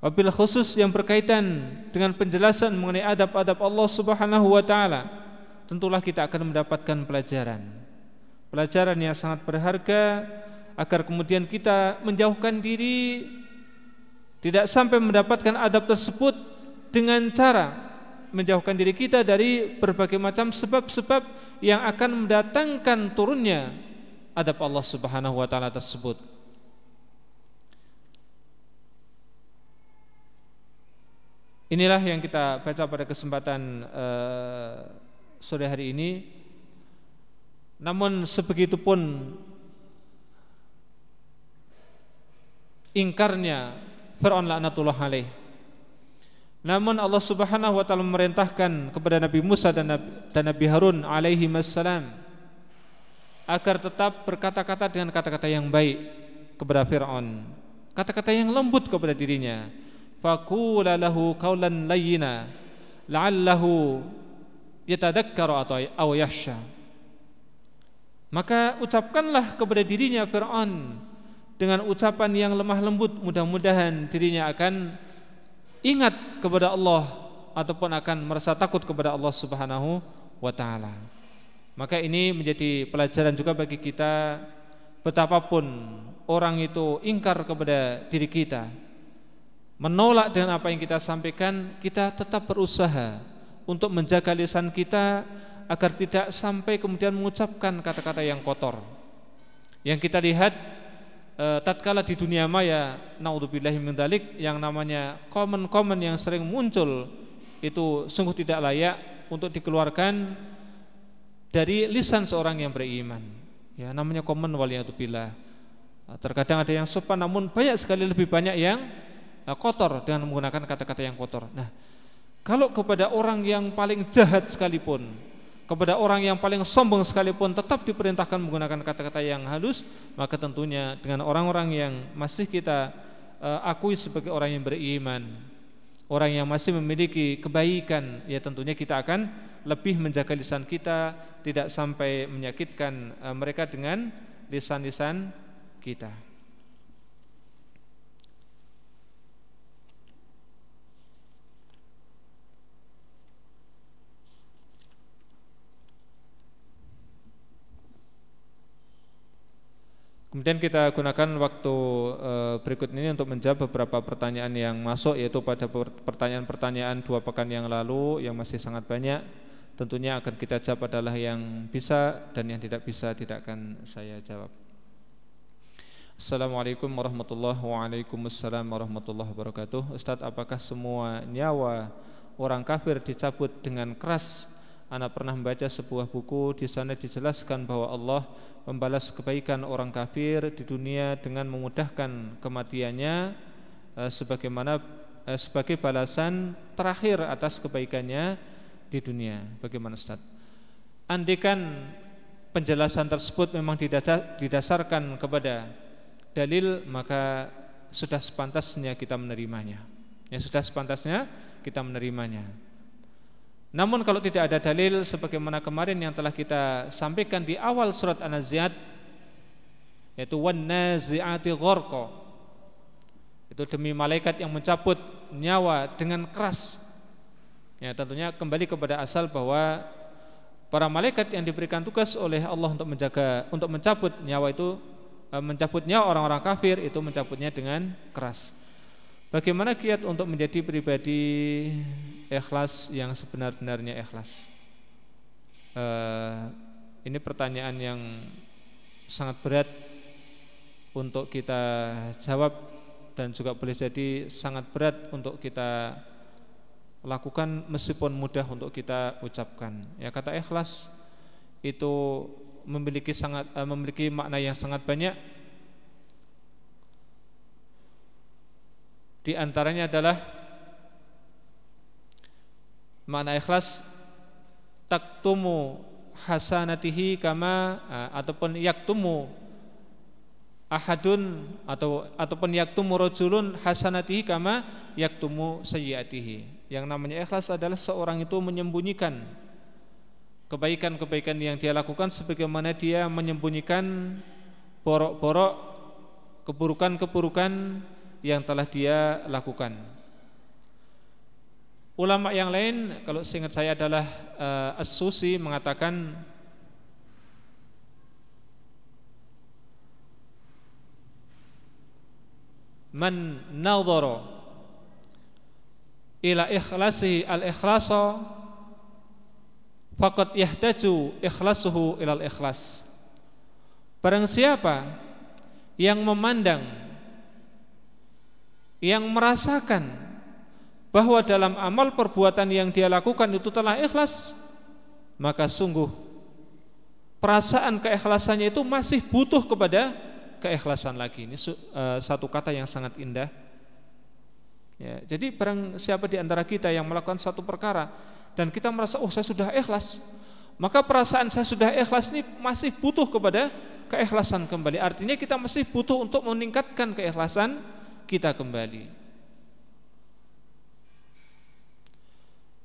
wabil khusus yang berkaitan dengan penjelasan mengenai adab-adab Allah Subhanahu wa taala tentulah kita akan mendapatkan pelajaran. Pelajaran yang sangat berharga agar kemudian kita menjauhkan diri tidak sampai mendapatkan adab tersebut dengan cara menjauhkan diri kita dari berbagai macam sebab-sebab yang akan mendatangkan turunnya adab Allah Subhanahu wa taala tersebut. Inilah yang kita baca pada kesempatan uh, sore hari ini. Namun sebegitu pun ingkarnya Fir'aun laknatullah alaih namun Allah Subhanahu wa taala memerintahkan kepada Nabi Musa dan Nabi, dan Nabi Harun alaihi wassalam agar tetap berkata-kata dengan kata-kata yang baik kepada Firaun, kata-kata yang lembut kepada dirinya. Faqula lahu qawlan layyina la'allahu yatadakkaru aw yahsha. Maka ucapkanlah kepada dirinya Firaun dengan ucapan yang lemah lembut, mudah-mudahan dirinya akan ingat kepada Allah ataupun akan merasa takut kepada Allah Subhanahu wa taala. Maka ini menjadi pelajaran juga bagi kita betapapun orang itu ingkar kepada diri kita, menolak dengan apa yang kita sampaikan, kita tetap berusaha untuk menjaga lisan kita agar tidak sampai kemudian mengucapkan kata-kata yang kotor. Yang kita lihat e, tatkala di dunia maya naudzubillahi min dalik yang namanya komen-komen yang sering muncul itu sungguh tidak layak untuk dikeluarkan dari lisan seorang yang beriman. Ya, namanya komen waliyatubillah. Eh, terkadang ada yang sopan namun banyak sekali lebih banyak yang eh, kotor dengan menggunakan kata-kata yang kotor. Nah, kalau kepada orang yang paling jahat sekalipun kepada orang yang paling sombong sekalipun tetap diperintahkan menggunakan kata-kata yang halus, maka tentunya dengan orang-orang yang masih kita uh, akui sebagai orang yang beriman, orang yang masih memiliki kebaikan, ya tentunya kita akan lebih menjaga lisan kita tidak sampai menyakitkan uh, mereka dengan lisan-lisan kita. Kemudian kita gunakan waktu eh, berikut ini untuk menjawab beberapa pertanyaan yang masuk yaitu pada pertanyaan-pertanyaan dua pekan yang lalu yang masih sangat banyak tentunya akan kita jawab adalah yang bisa dan yang tidak bisa tidak akan saya jawab. Assalamualaikum warahmatullahi wabarakatuh. warahmatullahi wabarakatuh. Ustaz, apakah semua nyawa orang kafir dicabut dengan keras? Ana pernah membaca sebuah buku di sana dijelaskan bahwa Allah membalas kebaikan orang kafir di dunia dengan memudahkan kematiannya eh, sebagaimana eh, sebagai balasan terakhir atas kebaikannya di dunia. Bagaimana Ustaz? Andikan penjelasan tersebut memang didasarkan kepada dalil maka sudah sepantasnya kita menerimanya. Ya sudah sepantasnya kita menerimanya. Namun kalau tidak ada dalil sebagaimana kemarin yang telah kita sampaikan di awal surat An-Nazi'at yaitu wan nazi'ati gharqa. Itu demi malaikat yang mencabut nyawa dengan keras. Ya tentunya kembali kepada asal bahwa para malaikat yang diberikan tugas oleh Allah untuk menjaga untuk mencabut nyawa itu E, mencabutnya orang-orang kafir itu mencabutnya dengan keras. Bagaimana kiat untuk menjadi pribadi ikhlas yang sebenar-benarnya ikhlas? Uh, ini pertanyaan yang sangat berat untuk kita jawab dan juga boleh jadi sangat berat untuk kita lakukan meskipun mudah untuk kita ucapkan. Ya kata ikhlas itu memiliki sangat uh, memiliki makna yang sangat banyak. Di antaranya adalah makna ikhlas taktumu hasanatihi kama ataupun yaktumu ahadun atau ataupun yaktumu rajulun hasanatihi kama yaktumu sayyiatihi. Yang namanya ikhlas adalah seorang itu menyembunyikan kebaikan-kebaikan yang dia lakukan sebagaimana dia menyembunyikan borok-borok keburukan-keburukan yang telah dia lakukan. Ulama yang lain kalau seingat saya adalah uh, As-Susi mengatakan man nadhara ila ikhlasi al-ikhlasa faqad yahtaju ikhlasuhu ilal ikhlas. Barang siapa yang memandang yang merasakan bahwa dalam amal perbuatan yang dia lakukan itu telah ikhlas, maka sungguh perasaan keikhlasannya itu masih butuh kepada keikhlasan lagi. Ini uh, satu kata yang sangat indah. Ya, jadi barang siapa di antara kita yang melakukan satu perkara dan kita merasa oh saya sudah ikhlas maka perasaan saya sudah ikhlas ini masih butuh kepada keikhlasan kembali artinya kita masih butuh untuk meningkatkan keikhlasan kita kembali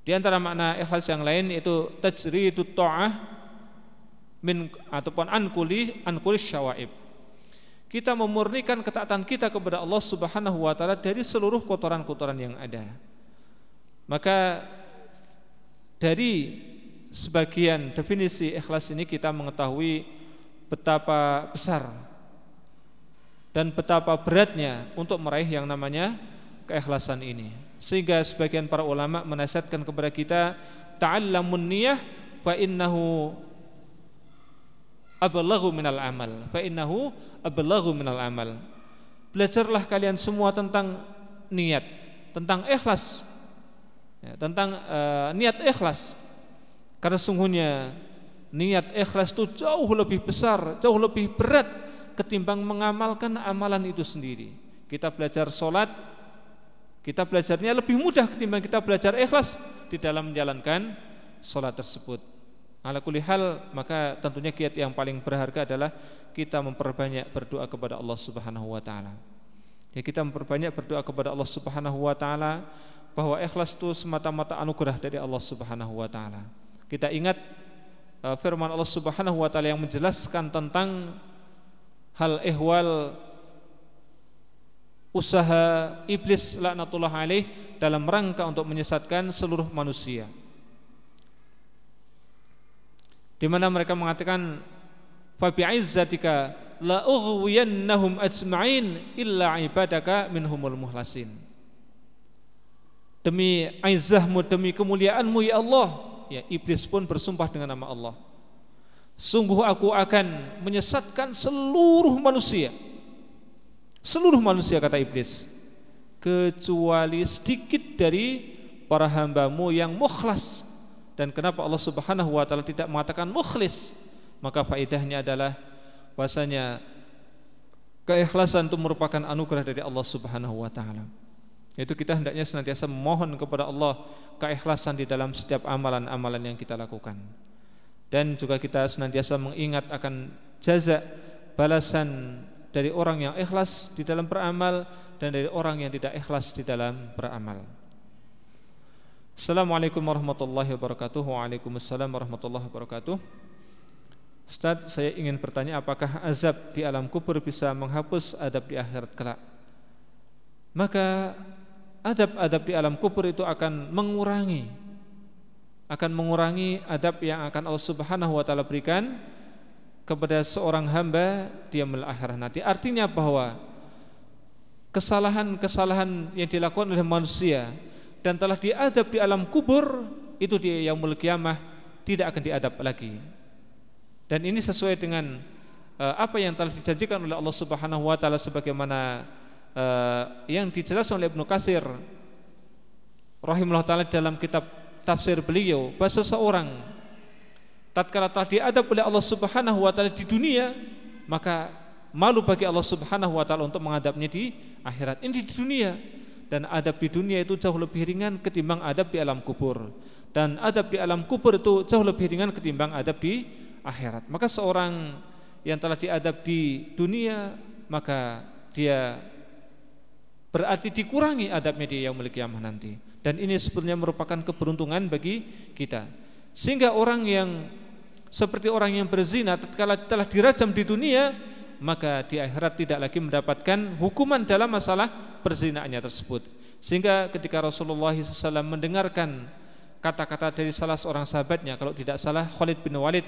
di antara makna ikhlas yang lain itu tajridut ta'ah min ataupun ankuli ankuli syawaib kita memurnikan ketaatan kita kepada Allah Subhanahu wa taala dari seluruh kotoran-kotoran yang ada. Maka dari sebagian definisi ikhlas ini kita mengetahui betapa besar dan betapa beratnya untuk meraih yang namanya keikhlasan ini. Sehingga sebagian para ulama menasihatkan kepada kita ta'allamun niyah fa innahu ablaghu minal amal. Fa innahu ablaghu minal amal. Belajarlah kalian semua tentang niat, tentang ikhlas ya, tentang uh, niat ikhlas karena sungguhnya niat ikhlas itu jauh lebih besar jauh lebih berat ketimbang mengamalkan amalan itu sendiri kita belajar sholat kita belajarnya lebih mudah ketimbang kita belajar ikhlas di dalam menjalankan sholat tersebut ala hal maka tentunya kiat yang paling berharga adalah kita memperbanyak berdoa kepada Allah Subhanahu wa taala. Ya kita memperbanyak berdoa kepada Allah Subhanahu wa taala bahwa ikhlas itu semata-mata anugerah dari Allah Subhanahu wa taala. Kita ingat uh, firman Allah Subhanahu wa taala yang menjelaskan tentang hal ihwal usaha iblis laknatullah alaih dalam rangka untuk menyesatkan seluruh manusia. Di mana mereka mengatakan fa bi'izzatika la ughwiyannahum ajma'in illa ibadaka minhumul muhlasin. Demi aizahmu, demi kemuliaanmu ya Allah ya iblis pun bersumpah dengan nama Allah. Sungguh aku akan menyesatkan seluruh manusia. Seluruh manusia kata iblis. Kecuali sedikit dari para hambamu yang mukhlas. Dan kenapa Allah subhanahu wa ta'ala tidak mengatakan mukhlis? Maka faedahnya adalah bahasanya keikhlasan itu merupakan anugerah dari Allah subhanahu wa ta'ala. Itu kita hendaknya senantiasa memohon kepada Allah keikhlasan di dalam setiap amalan-amalan yang kita lakukan dan juga kita senantiasa mengingat akan jaza balasan dari orang yang ikhlas di dalam beramal dan dari orang yang tidak ikhlas di dalam beramal. Assalamualaikum warahmatullahi wabarakatuh. Waalaikumsalam warahmatullahi wabarakatuh. Ustaz, saya ingin bertanya apakah azab di alam kubur bisa menghapus adab di akhirat kelak? Maka adab-adab di alam kubur itu akan mengurangi akan mengurangi adab yang akan Allah Subhanahu wa taala berikan kepada seorang hamba di yaumil akhirah nanti. Artinya bahwa kesalahan-kesalahan yang dilakukan oleh manusia dan telah diadab di alam kubur itu di yaumul kiamah tidak akan diadab lagi. Dan ini sesuai dengan uh, apa yang telah dijanjikan oleh Allah Subhanahu wa taala sebagaimana uh, yang dijelaskan oleh Ibnu Katsir rahimahullah taala dalam kitab tafsir beliau bahwa seseorang tatkala telah diadab oleh Allah Subhanahu wa taala di dunia maka malu bagi Allah Subhanahu wa taala untuk mengadabnya di akhirat. Ini di dunia. Dan adab di dunia itu jauh lebih ringan ketimbang adab di alam kubur. Dan adab di alam kubur itu jauh lebih ringan ketimbang adab di akhirat. Maka seorang yang telah diadab di dunia maka dia berarti dikurangi adabnya di yaumul kiamah nanti dan ini sebenarnya merupakan keberuntungan bagi kita. Sehingga orang yang seperti orang yang berzina tatkala telah dirajam di dunia, maka di akhirat tidak lagi mendapatkan hukuman dalam masalah perzinaannya tersebut. Sehingga ketika Rasulullah SAW mendengarkan kata-kata dari salah seorang sahabatnya, kalau tidak salah Khalid bin Walid,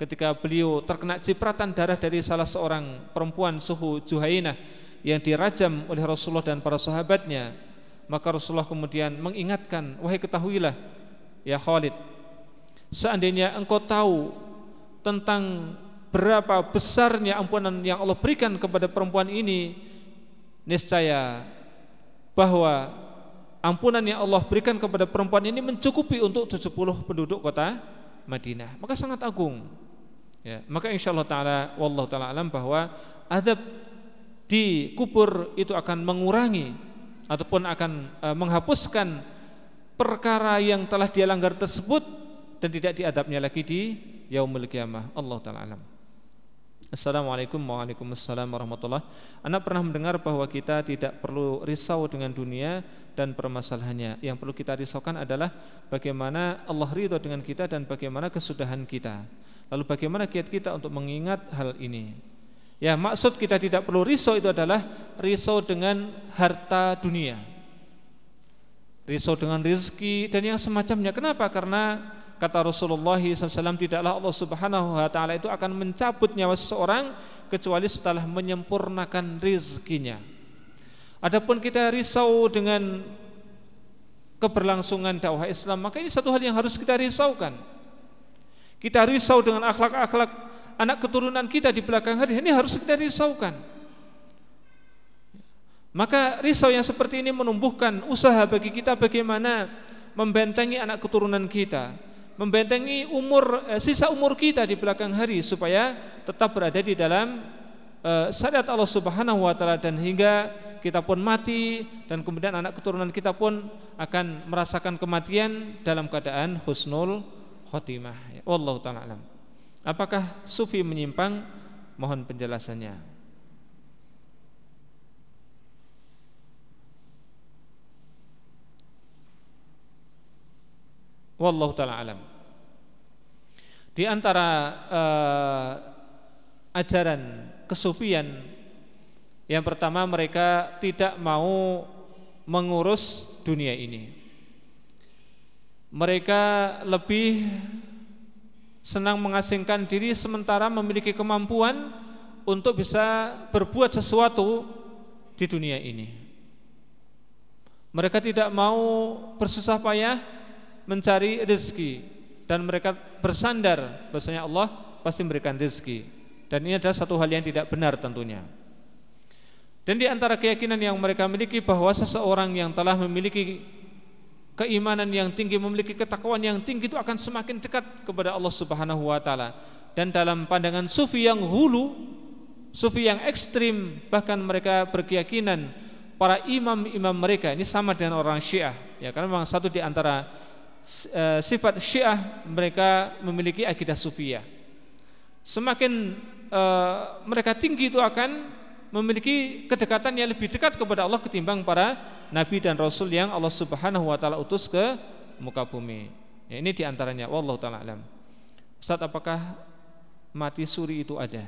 ketika beliau terkena cipratan darah dari salah seorang perempuan suhu Juhainah yang dirajam oleh Rasulullah dan para sahabatnya, maka Rasulullah kemudian mengingatkan, wahai ketahuilah ya Khalid, seandainya engkau tahu tentang berapa besarnya ampunan yang Allah berikan kepada perempuan ini, niscaya bahwa ampunan yang Allah berikan kepada perempuan ini mencukupi untuk 70 penduduk kota Madinah. Maka sangat agung. Ya, maka insyaallah taala wallahu taala alam bahwa adab di kubur itu akan mengurangi ataupun akan e, menghapuskan perkara yang telah dia langgar tersebut dan tidak diadabnya lagi di yaumul kiamah. Allah taala alam. Assalamualaikum Waalaikumsalam warahmatullah Anak pernah mendengar bahwa kita tidak perlu risau dengan dunia dan permasalahannya Yang perlu kita risaukan adalah bagaimana Allah ridho dengan kita dan bagaimana kesudahan kita Lalu bagaimana kiat kita untuk mengingat hal ini Ya maksud kita tidak perlu risau itu adalah risau dengan harta dunia Risau dengan rezeki dan yang semacamnya Kenapa? Karena kata Rasulullah SAW tidaklah Allah Subhanahu Wa Taala itu akan mencabut nyawa seseorang kecuali setelah menyempurnakan rezekinya. Adapun kita risau dengan keberlangsungan dakwah Islam maka ini satu hal yang harus kita risaukan. Kita risau dengan akhlak-akhlak anak keturunan kita di belakang hari ini harus kita risaukan. Maka risau yang seperti ini menumbuhkan usaha bagi kita bagaimana membentengi anak keturunan kita, membentengi umur eh, sisa umur kita di belakang hari supaya tetap berada di dalam eh, syariat Allah Subhanahu wa taala dan hingga kita pun mati dan kemudian anak keturunan kita pun akan merasakan kematian dalam keadaan husnul khotimah. Wallahu taala alam. Apakah sufi menyimpang? Mohon penjelasannya. Wallahu taala alam. Di antara uh, ajaran kesufian yang pertama mereka tidak mau mengurus dunia ini. Mereka lebih senang mengasingkan diri sementara memiliki kemampuan untuk bisa berbuat sesuatu di dunia ini. Mereka tidak mau bersusah payah mencari rezeki. dan mereka bersandar bahasanya Allah pasti memberikan rezeki. Dan ini adalah satu hal yang tidak benar tentunya. Dan di antara keyakinan yang mereka miliki bahwa seseorang yang telah memiliki keimanan yang tinggi, memiliki ketakwaan yang tinggi itu akan semakin dekat kepada Allah Subhanahu wa taala. Dan dalam pandangan sufi yang hulu, sufi yang ekstrim, bahkan mereka berkeyakinan para imam-imam mereka ini sama dengan orang Syiah, ya karena memang satu di antara uh, sifat Syiah mereka memiliki akidah sufiyah. Semakin uh, mereka tinggi itu akan memiliki kedekatan yang lebih dekat kepada Allah ketimbang para nabi dan rasul yang Allah Subhanahu wa taala utus ke muka bumi. Ya, ini di antaranya wallahu taala alam. Ustaz apakah mati suri itu ada?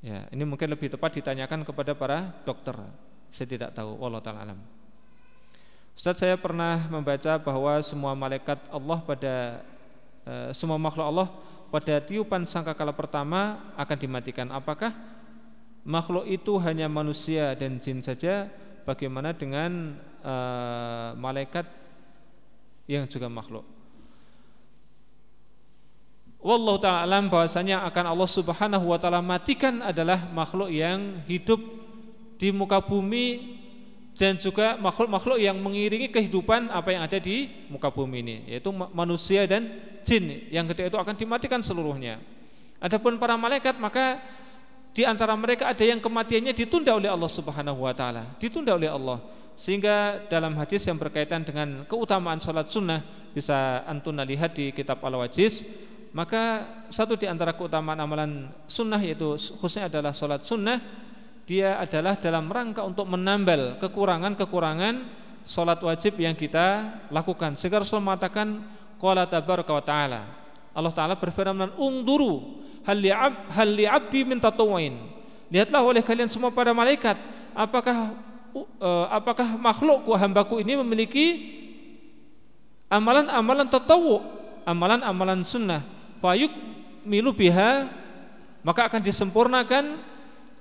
Ya, ini mungkin lebih tepat ditanyakan kepada para dokter. Saya tidak tahu wallahu taala alam. Ustaz saya pernah membaca bahwa semua malaikat Allah pada uh, semua makhluk Allah pada tiupan sangkakala pertama akan dimatikan. Apakah makhluk itu hanya manusia dan jin saja bagaimana dengan uh, malaikat yang juga makhluk? Wallahu ta'ala alam bahwasanya akan Allah subhanahu wa ta'ala matikan adalah makhluk yang hidup di muka bumi dan juga makhluk-makhluk yang mengiringi kehidupan apa yang ada di muka bumi ini yaitu manusia dan jin. Yang ketika itu akan dimatikan seluruhnya. Adapun para malaikat maka di antara mereka ada yang kematiannya ditunda oleh Allah Subhanahu wa taala, ditunda oleh Allah. Sehingga dalam hadis yang berkaitan dengan keutamaan salat sunnah bisa antuna lihat di kitab Al-Wajiz, maka satu di antara keutamaan amalan sunnah yaitu khususnya adalah salat sunnah, dia adalah dalam rangka untuk menambal kekurangan-kekurangan salat wajib yang kita lakukan. Sehingga Rasul mengatakan qala tabaraka wa taala. Allah taala berfirman, "Ungduru hal li'ab hal li'abdi min tatawuin. Lihatlah oleh kalian semua para malaikat, apakah uh, apakah makhlukku hambaku ini memiliki amalan-amalan tatawu, amalan-amalan sunnah. Fayuk milu biha maka akan disempurnakan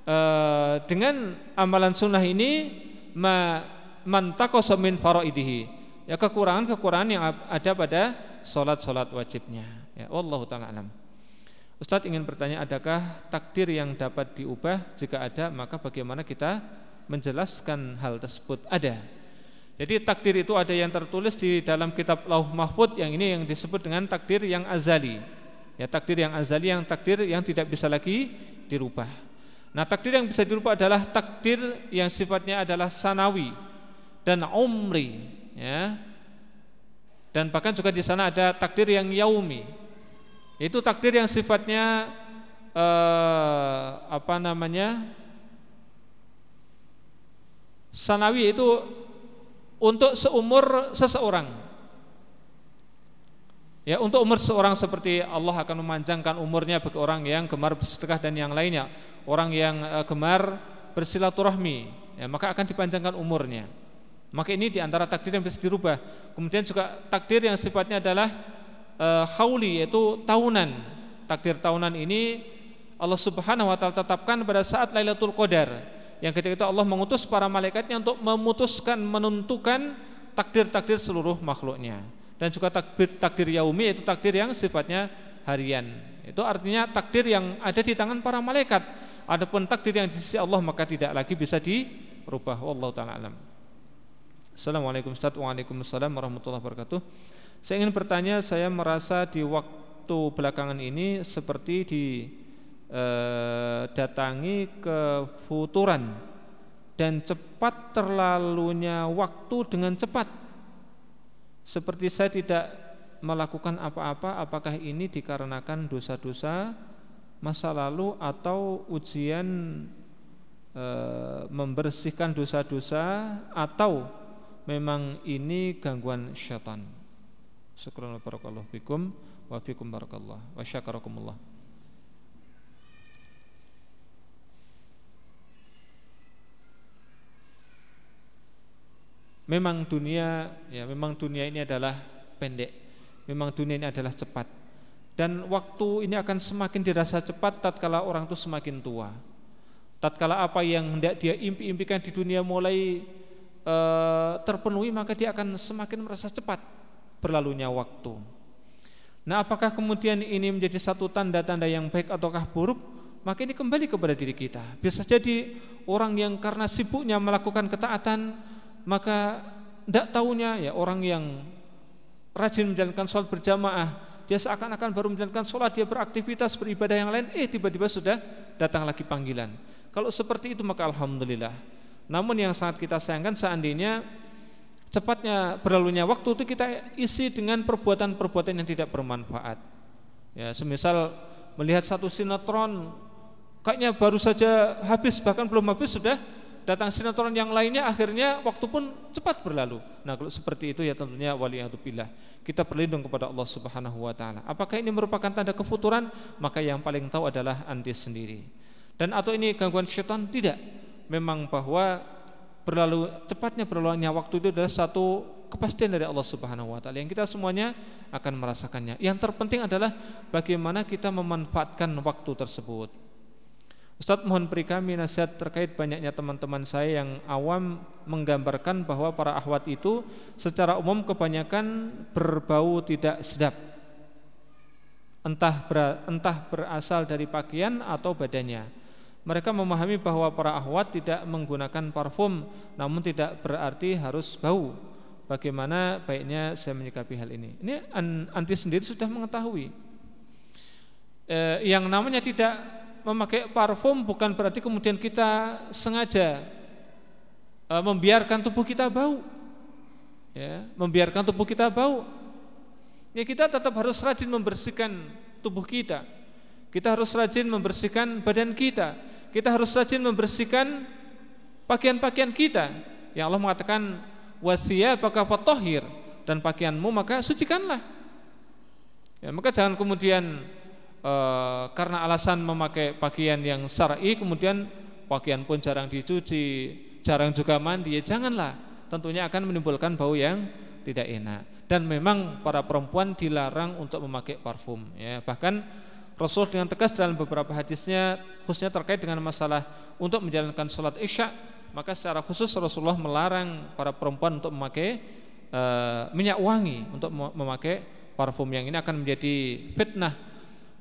uh, dengan amalan sunnah ini ma mantakosa min faraidihi ya kekurangan-kekurangan yang ada pada salat-salat wajibnya ya wallahu taala alam Ustadz ingin bertanya adakah takdir yang dapat diubah? Jika ada maka bagaimana kita menjelaskan hal tersebut? Ada. Jadi takdir itu ada yang tertulis di dalam kitab Lauh Mahfud yang ini yang disebut dengan takdir yang azali. Ya takdir yang azali yang takdir yang tidak bisa lagi dirubah. Nah takdir yang bisa dirubah adalah takdir yang sifatnya adalah sanawi dan umri ya. Dan bahkan juga di sana ada takdir yang yaumi itu takdir yang sifatnya eh, apa namanya? Sanawi itu untuk seumur seseorang. Ya, untuk umur seorang seperti Allah akan memanjangkan umurnya bagi orang yang gemar bersedekah dan yang lainnya, orang yang eh, gemar bersilaturahmi, ya, maka akan dipanjangkan umurnya. Maka ini di antara takdir yang bisa dirubah. Kemudian juga takdir yang sifatnya adalah hauli yaitu tahunan. Takdir tahunan ini Allah Subhanahu wa taala tetapkan pada saat Lailatul Qadar. Yang ketika itu Allah mengutus para malaikatnya untuk memutuskan menentukan takdir-takdir seluruh makhluknya. Dan juga takdir takdir yaumi yaitu takdir yang sifatnya harian. Itu artinya takdir yang ada di tangan para malaikat. Adapun takdir yang di sisi Allah maka tidak lagi bisa dirubah. Wallahu taala alam. Assalamualaikum warahmatullahi wabarakatuh. Saya ingin bertanya, saya merasa di waktu belakangan ini seperti didatangi eh, ke futuran dan cepat terlalunya waktu dengan cepat. Seperti saya tidak melakukan apa-apa, apakah ini dikarenakan dosa-dosa masa lalu atau ujian e, membersihkan dosa-dosa atau memang ini gangguan syaitan. Syukran wa barakallahu fikum wa fikum barakallah wa syakarakumullah. Memang dunia ya memang dunia ini adalah pendek. Memang dunia ini adalah cepat. Dan waktu ini akan semakin dirasa cepat tatkala orang itu semakin tua. Tatkala apa yang hendak dia impi-impikan di dunia mulai uh, terpenuhi maka dia akan semakin merasa cepat berlalunya waktu. Nah, apakah kemudian ini menjadi satu tanda-tanda yang baik ataukah buruk? Maka ini kembali kepada diri kita. Bisa jadi orang yang karena sibuknya melakukan ketaatan, maka tidak tahunya ya orang yang rajin menjalankan sholat berjamaah, dia seakan-akan baru menjalankan sholat, dia beraktivitas beribadah yang lain, eh tiba-tiba sudah datang lagi panggilan. Kalau seperti itu maka alhamdulillah. Namun yang sangat kita sayangkan seandainya cepatnya berlalunya waktu itu kita isi dengan perbuatan-perbuatan yang tidak bermanfaat. Ya, semisal melihat satu sinetron kayaknya baru saja habis bahkan belum habis sudah datang sinetron yang lainnya akhirnya waktu pun cepat berlalu. Nah, kalau seperti itu ya tentunya waliyadzubillah. Kita berlindung kepada Allah Subhanahu wa taala. Apakah ini merupakan tanda kefuturan? Maka yang paling tahu adalah anti sendiri. Dan atau ini gangguan syaitan? Tidak. Memang bahwa berlalu cepatnya berlalunya waktu itu adalah satu kepastian dari Allah Subhanahu wa taala yang kita semuanya akan merasakannya. Yang terpenting adalah bagaimana kita memanfaatkan waktu tersebut. Ustadz mohon beri kami nasihat terkait banyaknya teman-teman saya yang awam menggambarkan bahwa para ahwat itu secara umum kebanyakan berbau tidak sedap. Entah ber, entah berasal dari pakaian atau badannya mereka memahami bahwa para ahwat tidak menggunakan parfum namun tidak berarti harus bau. Bagaimana baiknya saya menyikapi hal ini? Ini anti sendiri sudah mengetahui. Eh, yang namanya tidak memakai parfum bukan berarti kemudian kita sengaja eh, membiarkan tubuh kita bau. Ya, membiarkan tubuh kita bau. Ya kita tetap harus rajin membersihkan tubuh kita. Kita harus rajin membersihkan badan kita kita harus rajin membersihkan pakaian-pakaian kita. Yang Allah mengatakan wasia baka fatohir dan pakaianmu maka sucikanlah. Ya, maka jangan kemudian e, karena alasan memakai pakaian yang syar'i kemudian pakaian pun jarang dicuci, jarang juga mandi. Ya janganlah. Tentunya akan menimbulkan bau yang tidak enak. Dan memang para perempuan dilarang untuk memakai parfum. Ya, bahkan Rasul dengan tegas dalam beberapa hadisnya khususnya terkait dengan masalah untuk menjalankan sholat isya maka secara khusus Rasulullah melarang para perempuan untuk memakai e, minyak wangi untuk memakai parfum yang ini akan menjadi fitnah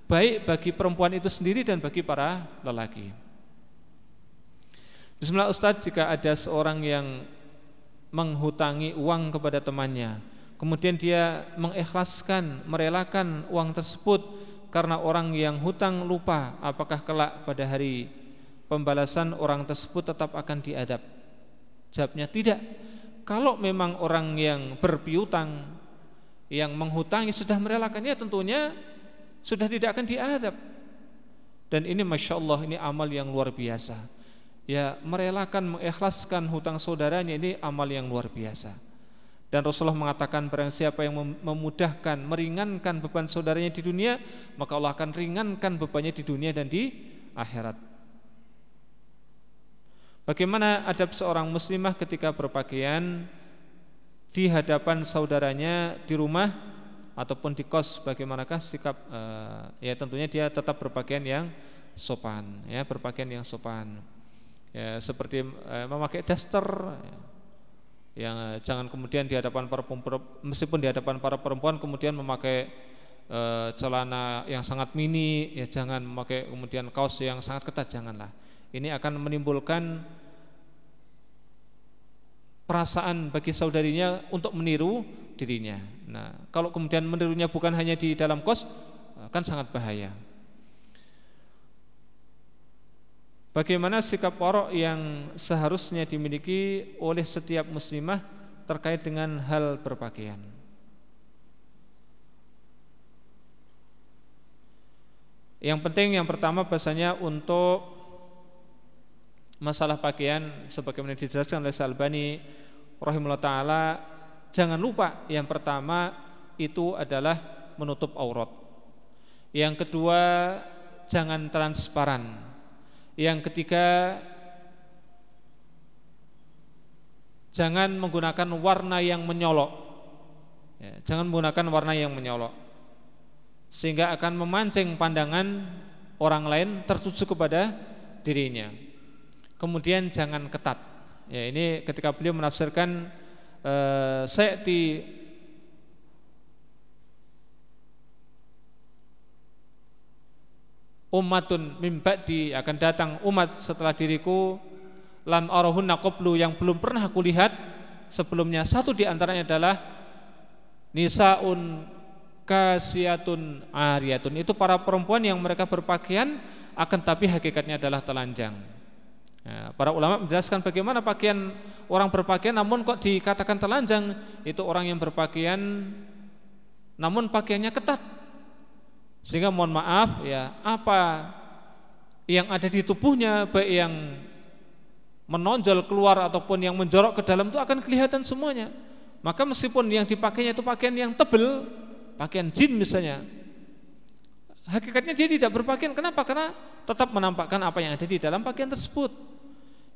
baik bagi perempuan itu sendiri dan bagi para lelaki. Bismillah Ustadz jika ada seorang yang menghutangi uang kepada temannya kemudian dia mengikhlaskan merelakan uang tersebut karena orang yang hutang lupa apakah kelak pada hari pembalasan orang tersebut tetap akan diadab. Jawabnya tidak. Kalau memang orang yang berpiutang yang menghutangi sudah merelakannya tentunya sudah tidak akan diadab. Dan ini masya Allah ini amal yang luar biasa. Ya merelakan mengikhlaskan hutang saudaranya ini amal yang luar biasa dan Rasulullah mengatakan barang siapa yang memudahkan, meringankan beban saudaranya di dunia, maka Allah akan ringankan bebannya di dunia dan di akhirat. Bagaimana adab seorang muslimah ketika berpakaian di hadapan saudaranya di rumah ataupun di kos bagaimanakah sikap uh, ya tentunya dia tetap berpakaian yang sopan ya berpakaian yang sopan ya seperti uh, memakai daster ya yang eh, jangan kemudian di hadapan para perempuan meskipun di hadapan para perempuan kemudian memakai e, celana yang sangat mini ya jangan memakai kemudian kaos yang sangat ketat janganlah. Ini akan menimbulkan perasaan bagi saudarinya untuk meniru dirinya. Nah kalau kemudian menirunya bukan hanya di dalam kos kan sangat bahaya Bagaimana sikap warok yang seharusnya dimiliki oleh setiap muslimah terkait dengan hal berpakaian? Yang penting yang pertama bahasanya untuk masalah pakaian sebagaimana dijelaskan oleh Salbani rahimahullah taala jangan lupa yang pertama itu adalah menutup aurat. Yang kedua jangan transparan yang ketiga Jangan menggunakan warna yang menyolok. Ya, Jangan menggunakan warna yang menyolok. Sehingga akan memancing pandangan orang lain tertuju kepada dirinya. Kemudian jangan ketat. Ya ini ketika beliau menafsirkan uh, Sa'ti ummatun mim ba'di akan datang umat setelah diriku. Lam arahunna qablu yang belum pernah kulihat sebelumnya. Satu di antaranya adalah nisaun kasiatun ariyatun. Itu para perempuan yang mereka berpakaian akan tapi hakikatnya adalah telanjang. Ya, para ulama menjelaskan bagaimana pakaian orang berpakaian namun kok dikatakan telanjang itu orang yang berpakaian namun pakaiannya ketat sehingga mohon maaf ya apa yang ada di tubuhnya baik yang menonjol keluar ataupun yang menjorok ke dalam itu akan kelihatan semuanya. Maka meskipun yang dipakainya itu pakaian yang tebel, pakaian jin misalnya, hakikatnya dia tidak berpakaian. Kenapa? Karena tetap menampakkan apa yang ada di dalam pakaian tersebut.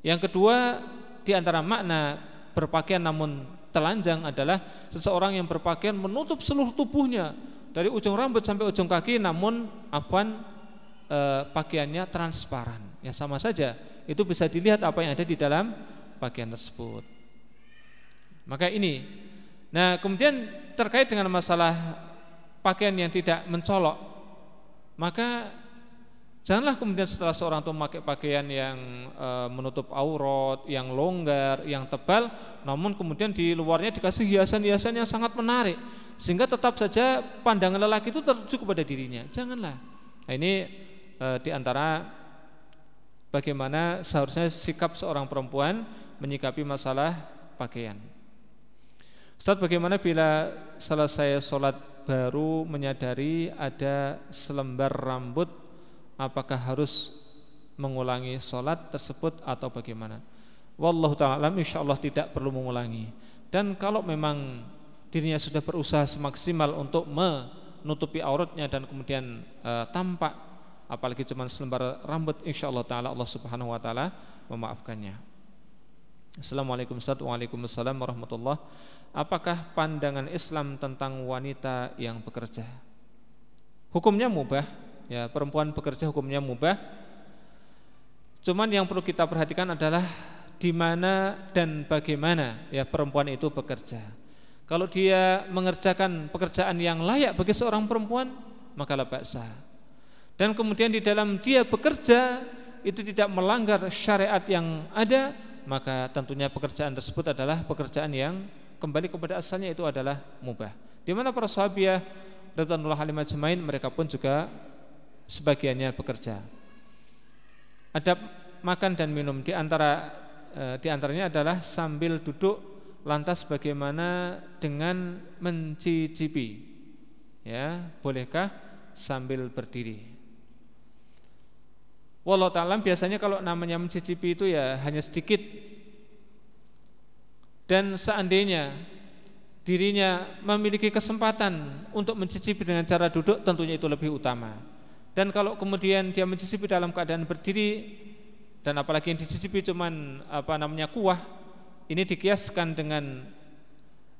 Yang kedua, di antara makna berpakaian namun telanjang adalah seseorang yang berpakaian menutup seluruh tubuhnya dari ujung rambut sampai ujung kaki namun afwan e, pakaiannya transparan. Ya sama saja, itu bisa dilihat apa yang ada di dalam pakaian tersebut. Maka ini. Nah, kemudian terkait dengan masalah pakaian yang tidak mencolok, maka janganlah kemudian setelah seorang itu memakai pakaian yang e, menutup aurat, yang longgar, yang tebal, namun kemudian di luarnya dikasih hiasan-hiasan yang sangat menarik sehingga tetap saja pandangan lelaki itu tertuju kepada dirinya. Janganlah. Nah, ini e, di antara bagaimana seharusnya sikap seorang perempuan menyikapi masalah pakaian. Ustaz bagaimana bila selesai sholat baru menyadari ada selembar rambut apakah harus mengulangi sholat tersebut atau bagaimana? Wallahu ta'ala insyaallah tidak perlu mengulangi. Dan kalau memang dirinya sudah berusaha semaksimal untuk menutupi auratnya dan kemudian e, tampak apalagi cuma selembar rambut insyaallah taala Allah Subhanahu wa taala memaafkannya. Assalamualaikum Waalaikumsalam warahmatullah. Apakah pandangan Islam tentang wanita yang bekerja? Hukumnya mubah, ya perempuan bekerja hukumnya mubah. Cuman yang perlu kita perhatikan adalah di mana dan bagaimana ya perempuan itu bekerja. Kalau dia mengerjakan pekerjaan yang layak bagi seorang perempuan, maka la baksa. Dan kemudian di dalam dia bekerja itu tidak melanggar syariat yang ada, maka tentunya pekerjaan tersebut adalah pekerjaan yang kembali kepada asalnya itu adalah mubah. Di mana para sahabiah radhiyallahu anhum ajmain mereka pun juga sebagiannya bekerja. Adab makan dan minum di antara eh, di antaranya adalah sambil duduk lantas bagaimana dengan mencicipi? Ya bolehkah sambil berdiri? Walau ta'ala biasanya kalau namanya mencicipi itu ya hanya sedikit. Dan seandainya dirinya memiliki kesempatan untuk mencicipi dengan cara duduk tentunya itu lebih utama. Dan kalau kemudian dia mencicipi dalam keadaan berdiri dan apalagi yang dicicipi cuman apa namanya kuah ini dikiaskan dengan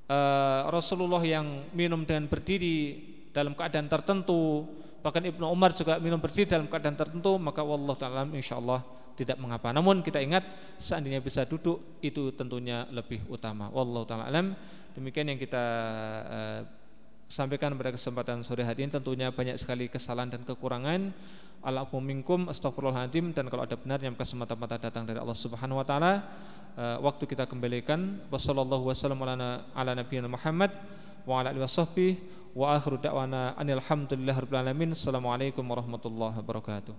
uh, Rasulullah yang minum dengan berdiri dalam keadaan tertentu, bahkan Ibnu Umar juga minum berdiri dalam keadaan tertentu, maka Allah taala insyaallah tidak mengapa. Namun kita ingat seandainya bisa duduk itu tentunya lebih utama. Wallahu taala alam. Demikian yang kita uh, sampaikan pada kesempatan sore hari ini tentunya banyak sekali kesalahan dan kekurangan. Alaikum minkum astagfirullahaladzim dan kalau ada benar yang semata-mata datang dari Allah Subhanahu wa taala uh, waktu kita kembalikan. Wasallallahu wasallam ala, ala nabiyina Muhammad wa ala alihi washabbihi wa akhiru da'wana anil hamdulillahirabbil alamin. Assalamualaikum warahmatullahi wabarakatuh